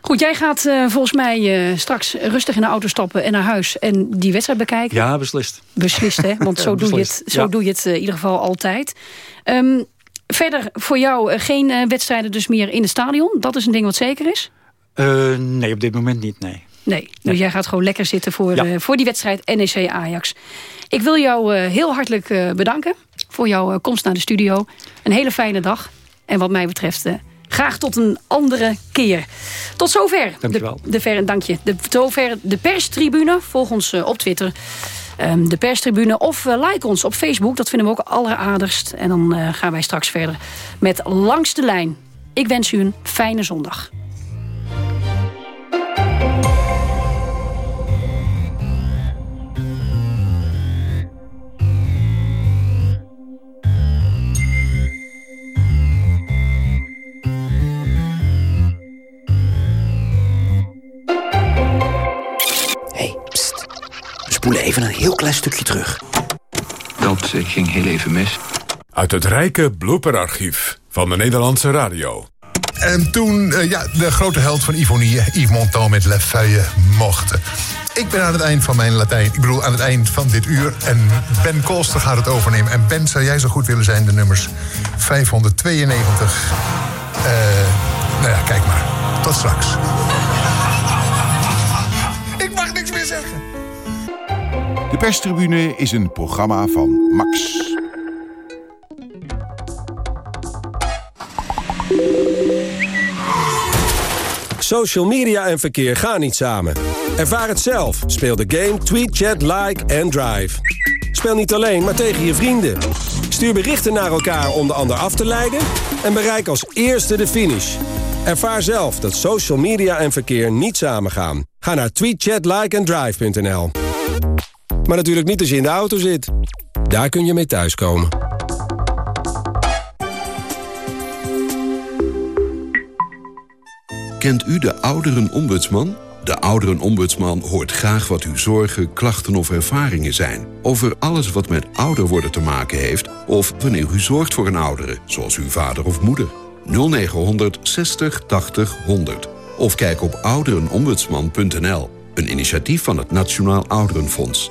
Goed, jij gaat uh, volgens mij uh, straks rustig in de auto stappen en naar huis en die wedstrijd bekijken. Ja, beslist. Beslist, hè? Want zo, doe, je het, zo doe je het in ieder geval altijd. Um, verder voor jou geen wedstrijden dus meer in het stadion. Dat is een ding wat zeker is? nee, op dit moment niet, nee. Nee, dus jij gaat gewoon lekker zitten voor, ja. voor die wedstrijd NEC Ajax. Ik wil jou heel hartelijk bedanken voor jouw komst naar de studio. Een hele fijne dag. En wat mij betreft Graag tot een andere keer. Tot zover. Dankjewel. De, de, ver, dank je. De, zover de perstribune. Volg ons op Twitter. Um, de perstribune. Of uh, like ons op Facebook. Dat vinden we ook alleraardigst. En dan uh, gaan wij straks verder met Langs de Lijn. Ik wens u een fijne zondag. Spoelen even een heel klein stukje terug. Dat uh, ging heel even mis. Uit het rijke blooperarchief van de Nederlandse radio. En toen uh, ja, de grote held van Ivonie, Yves Montand met Le Feuille, mocht. Ik ben aan het eind van mijn Latijn, ik bedoel aan het eind van dit uur. En Ben Kolster gaat het overnemen. En Ben, zou jij zo goed willen zijn, de nummers 592. Uh, nou ja, kijk maar. Tot straks. ik mag niks meer zeggen. De perstribune is een programma van Max. Social media en verkeer gaan niet samen. Ervaar het zelf. Speel de game Tweet, Chat, Like en Drive. Speel niet alleen, maar tegen je vrienden. Stuur berichten naar elkaar om de ander af te leiden... en bereik als eerste de finish. Ervaar zelf dat social media en verkeer niet samengaan. Ga naar tweetchatlikeanddrive.nl maar natuurlijk niet als je in de auto zit. Daar kun je mee thuiskomen. Kent u de ouderenombudsman? De ouderenombudsman hoort graag wat uw zorgen, klachten of ervaringen zijn... over alles wat met ouder worden te maken heeft... of wanneer u zorgt voor een oudere, zoals uw vader of moeder. 0900 60 80 100. Of kijk op ouderenombudsman.nl, een initiatief van het Nationaal Ouderenfonds.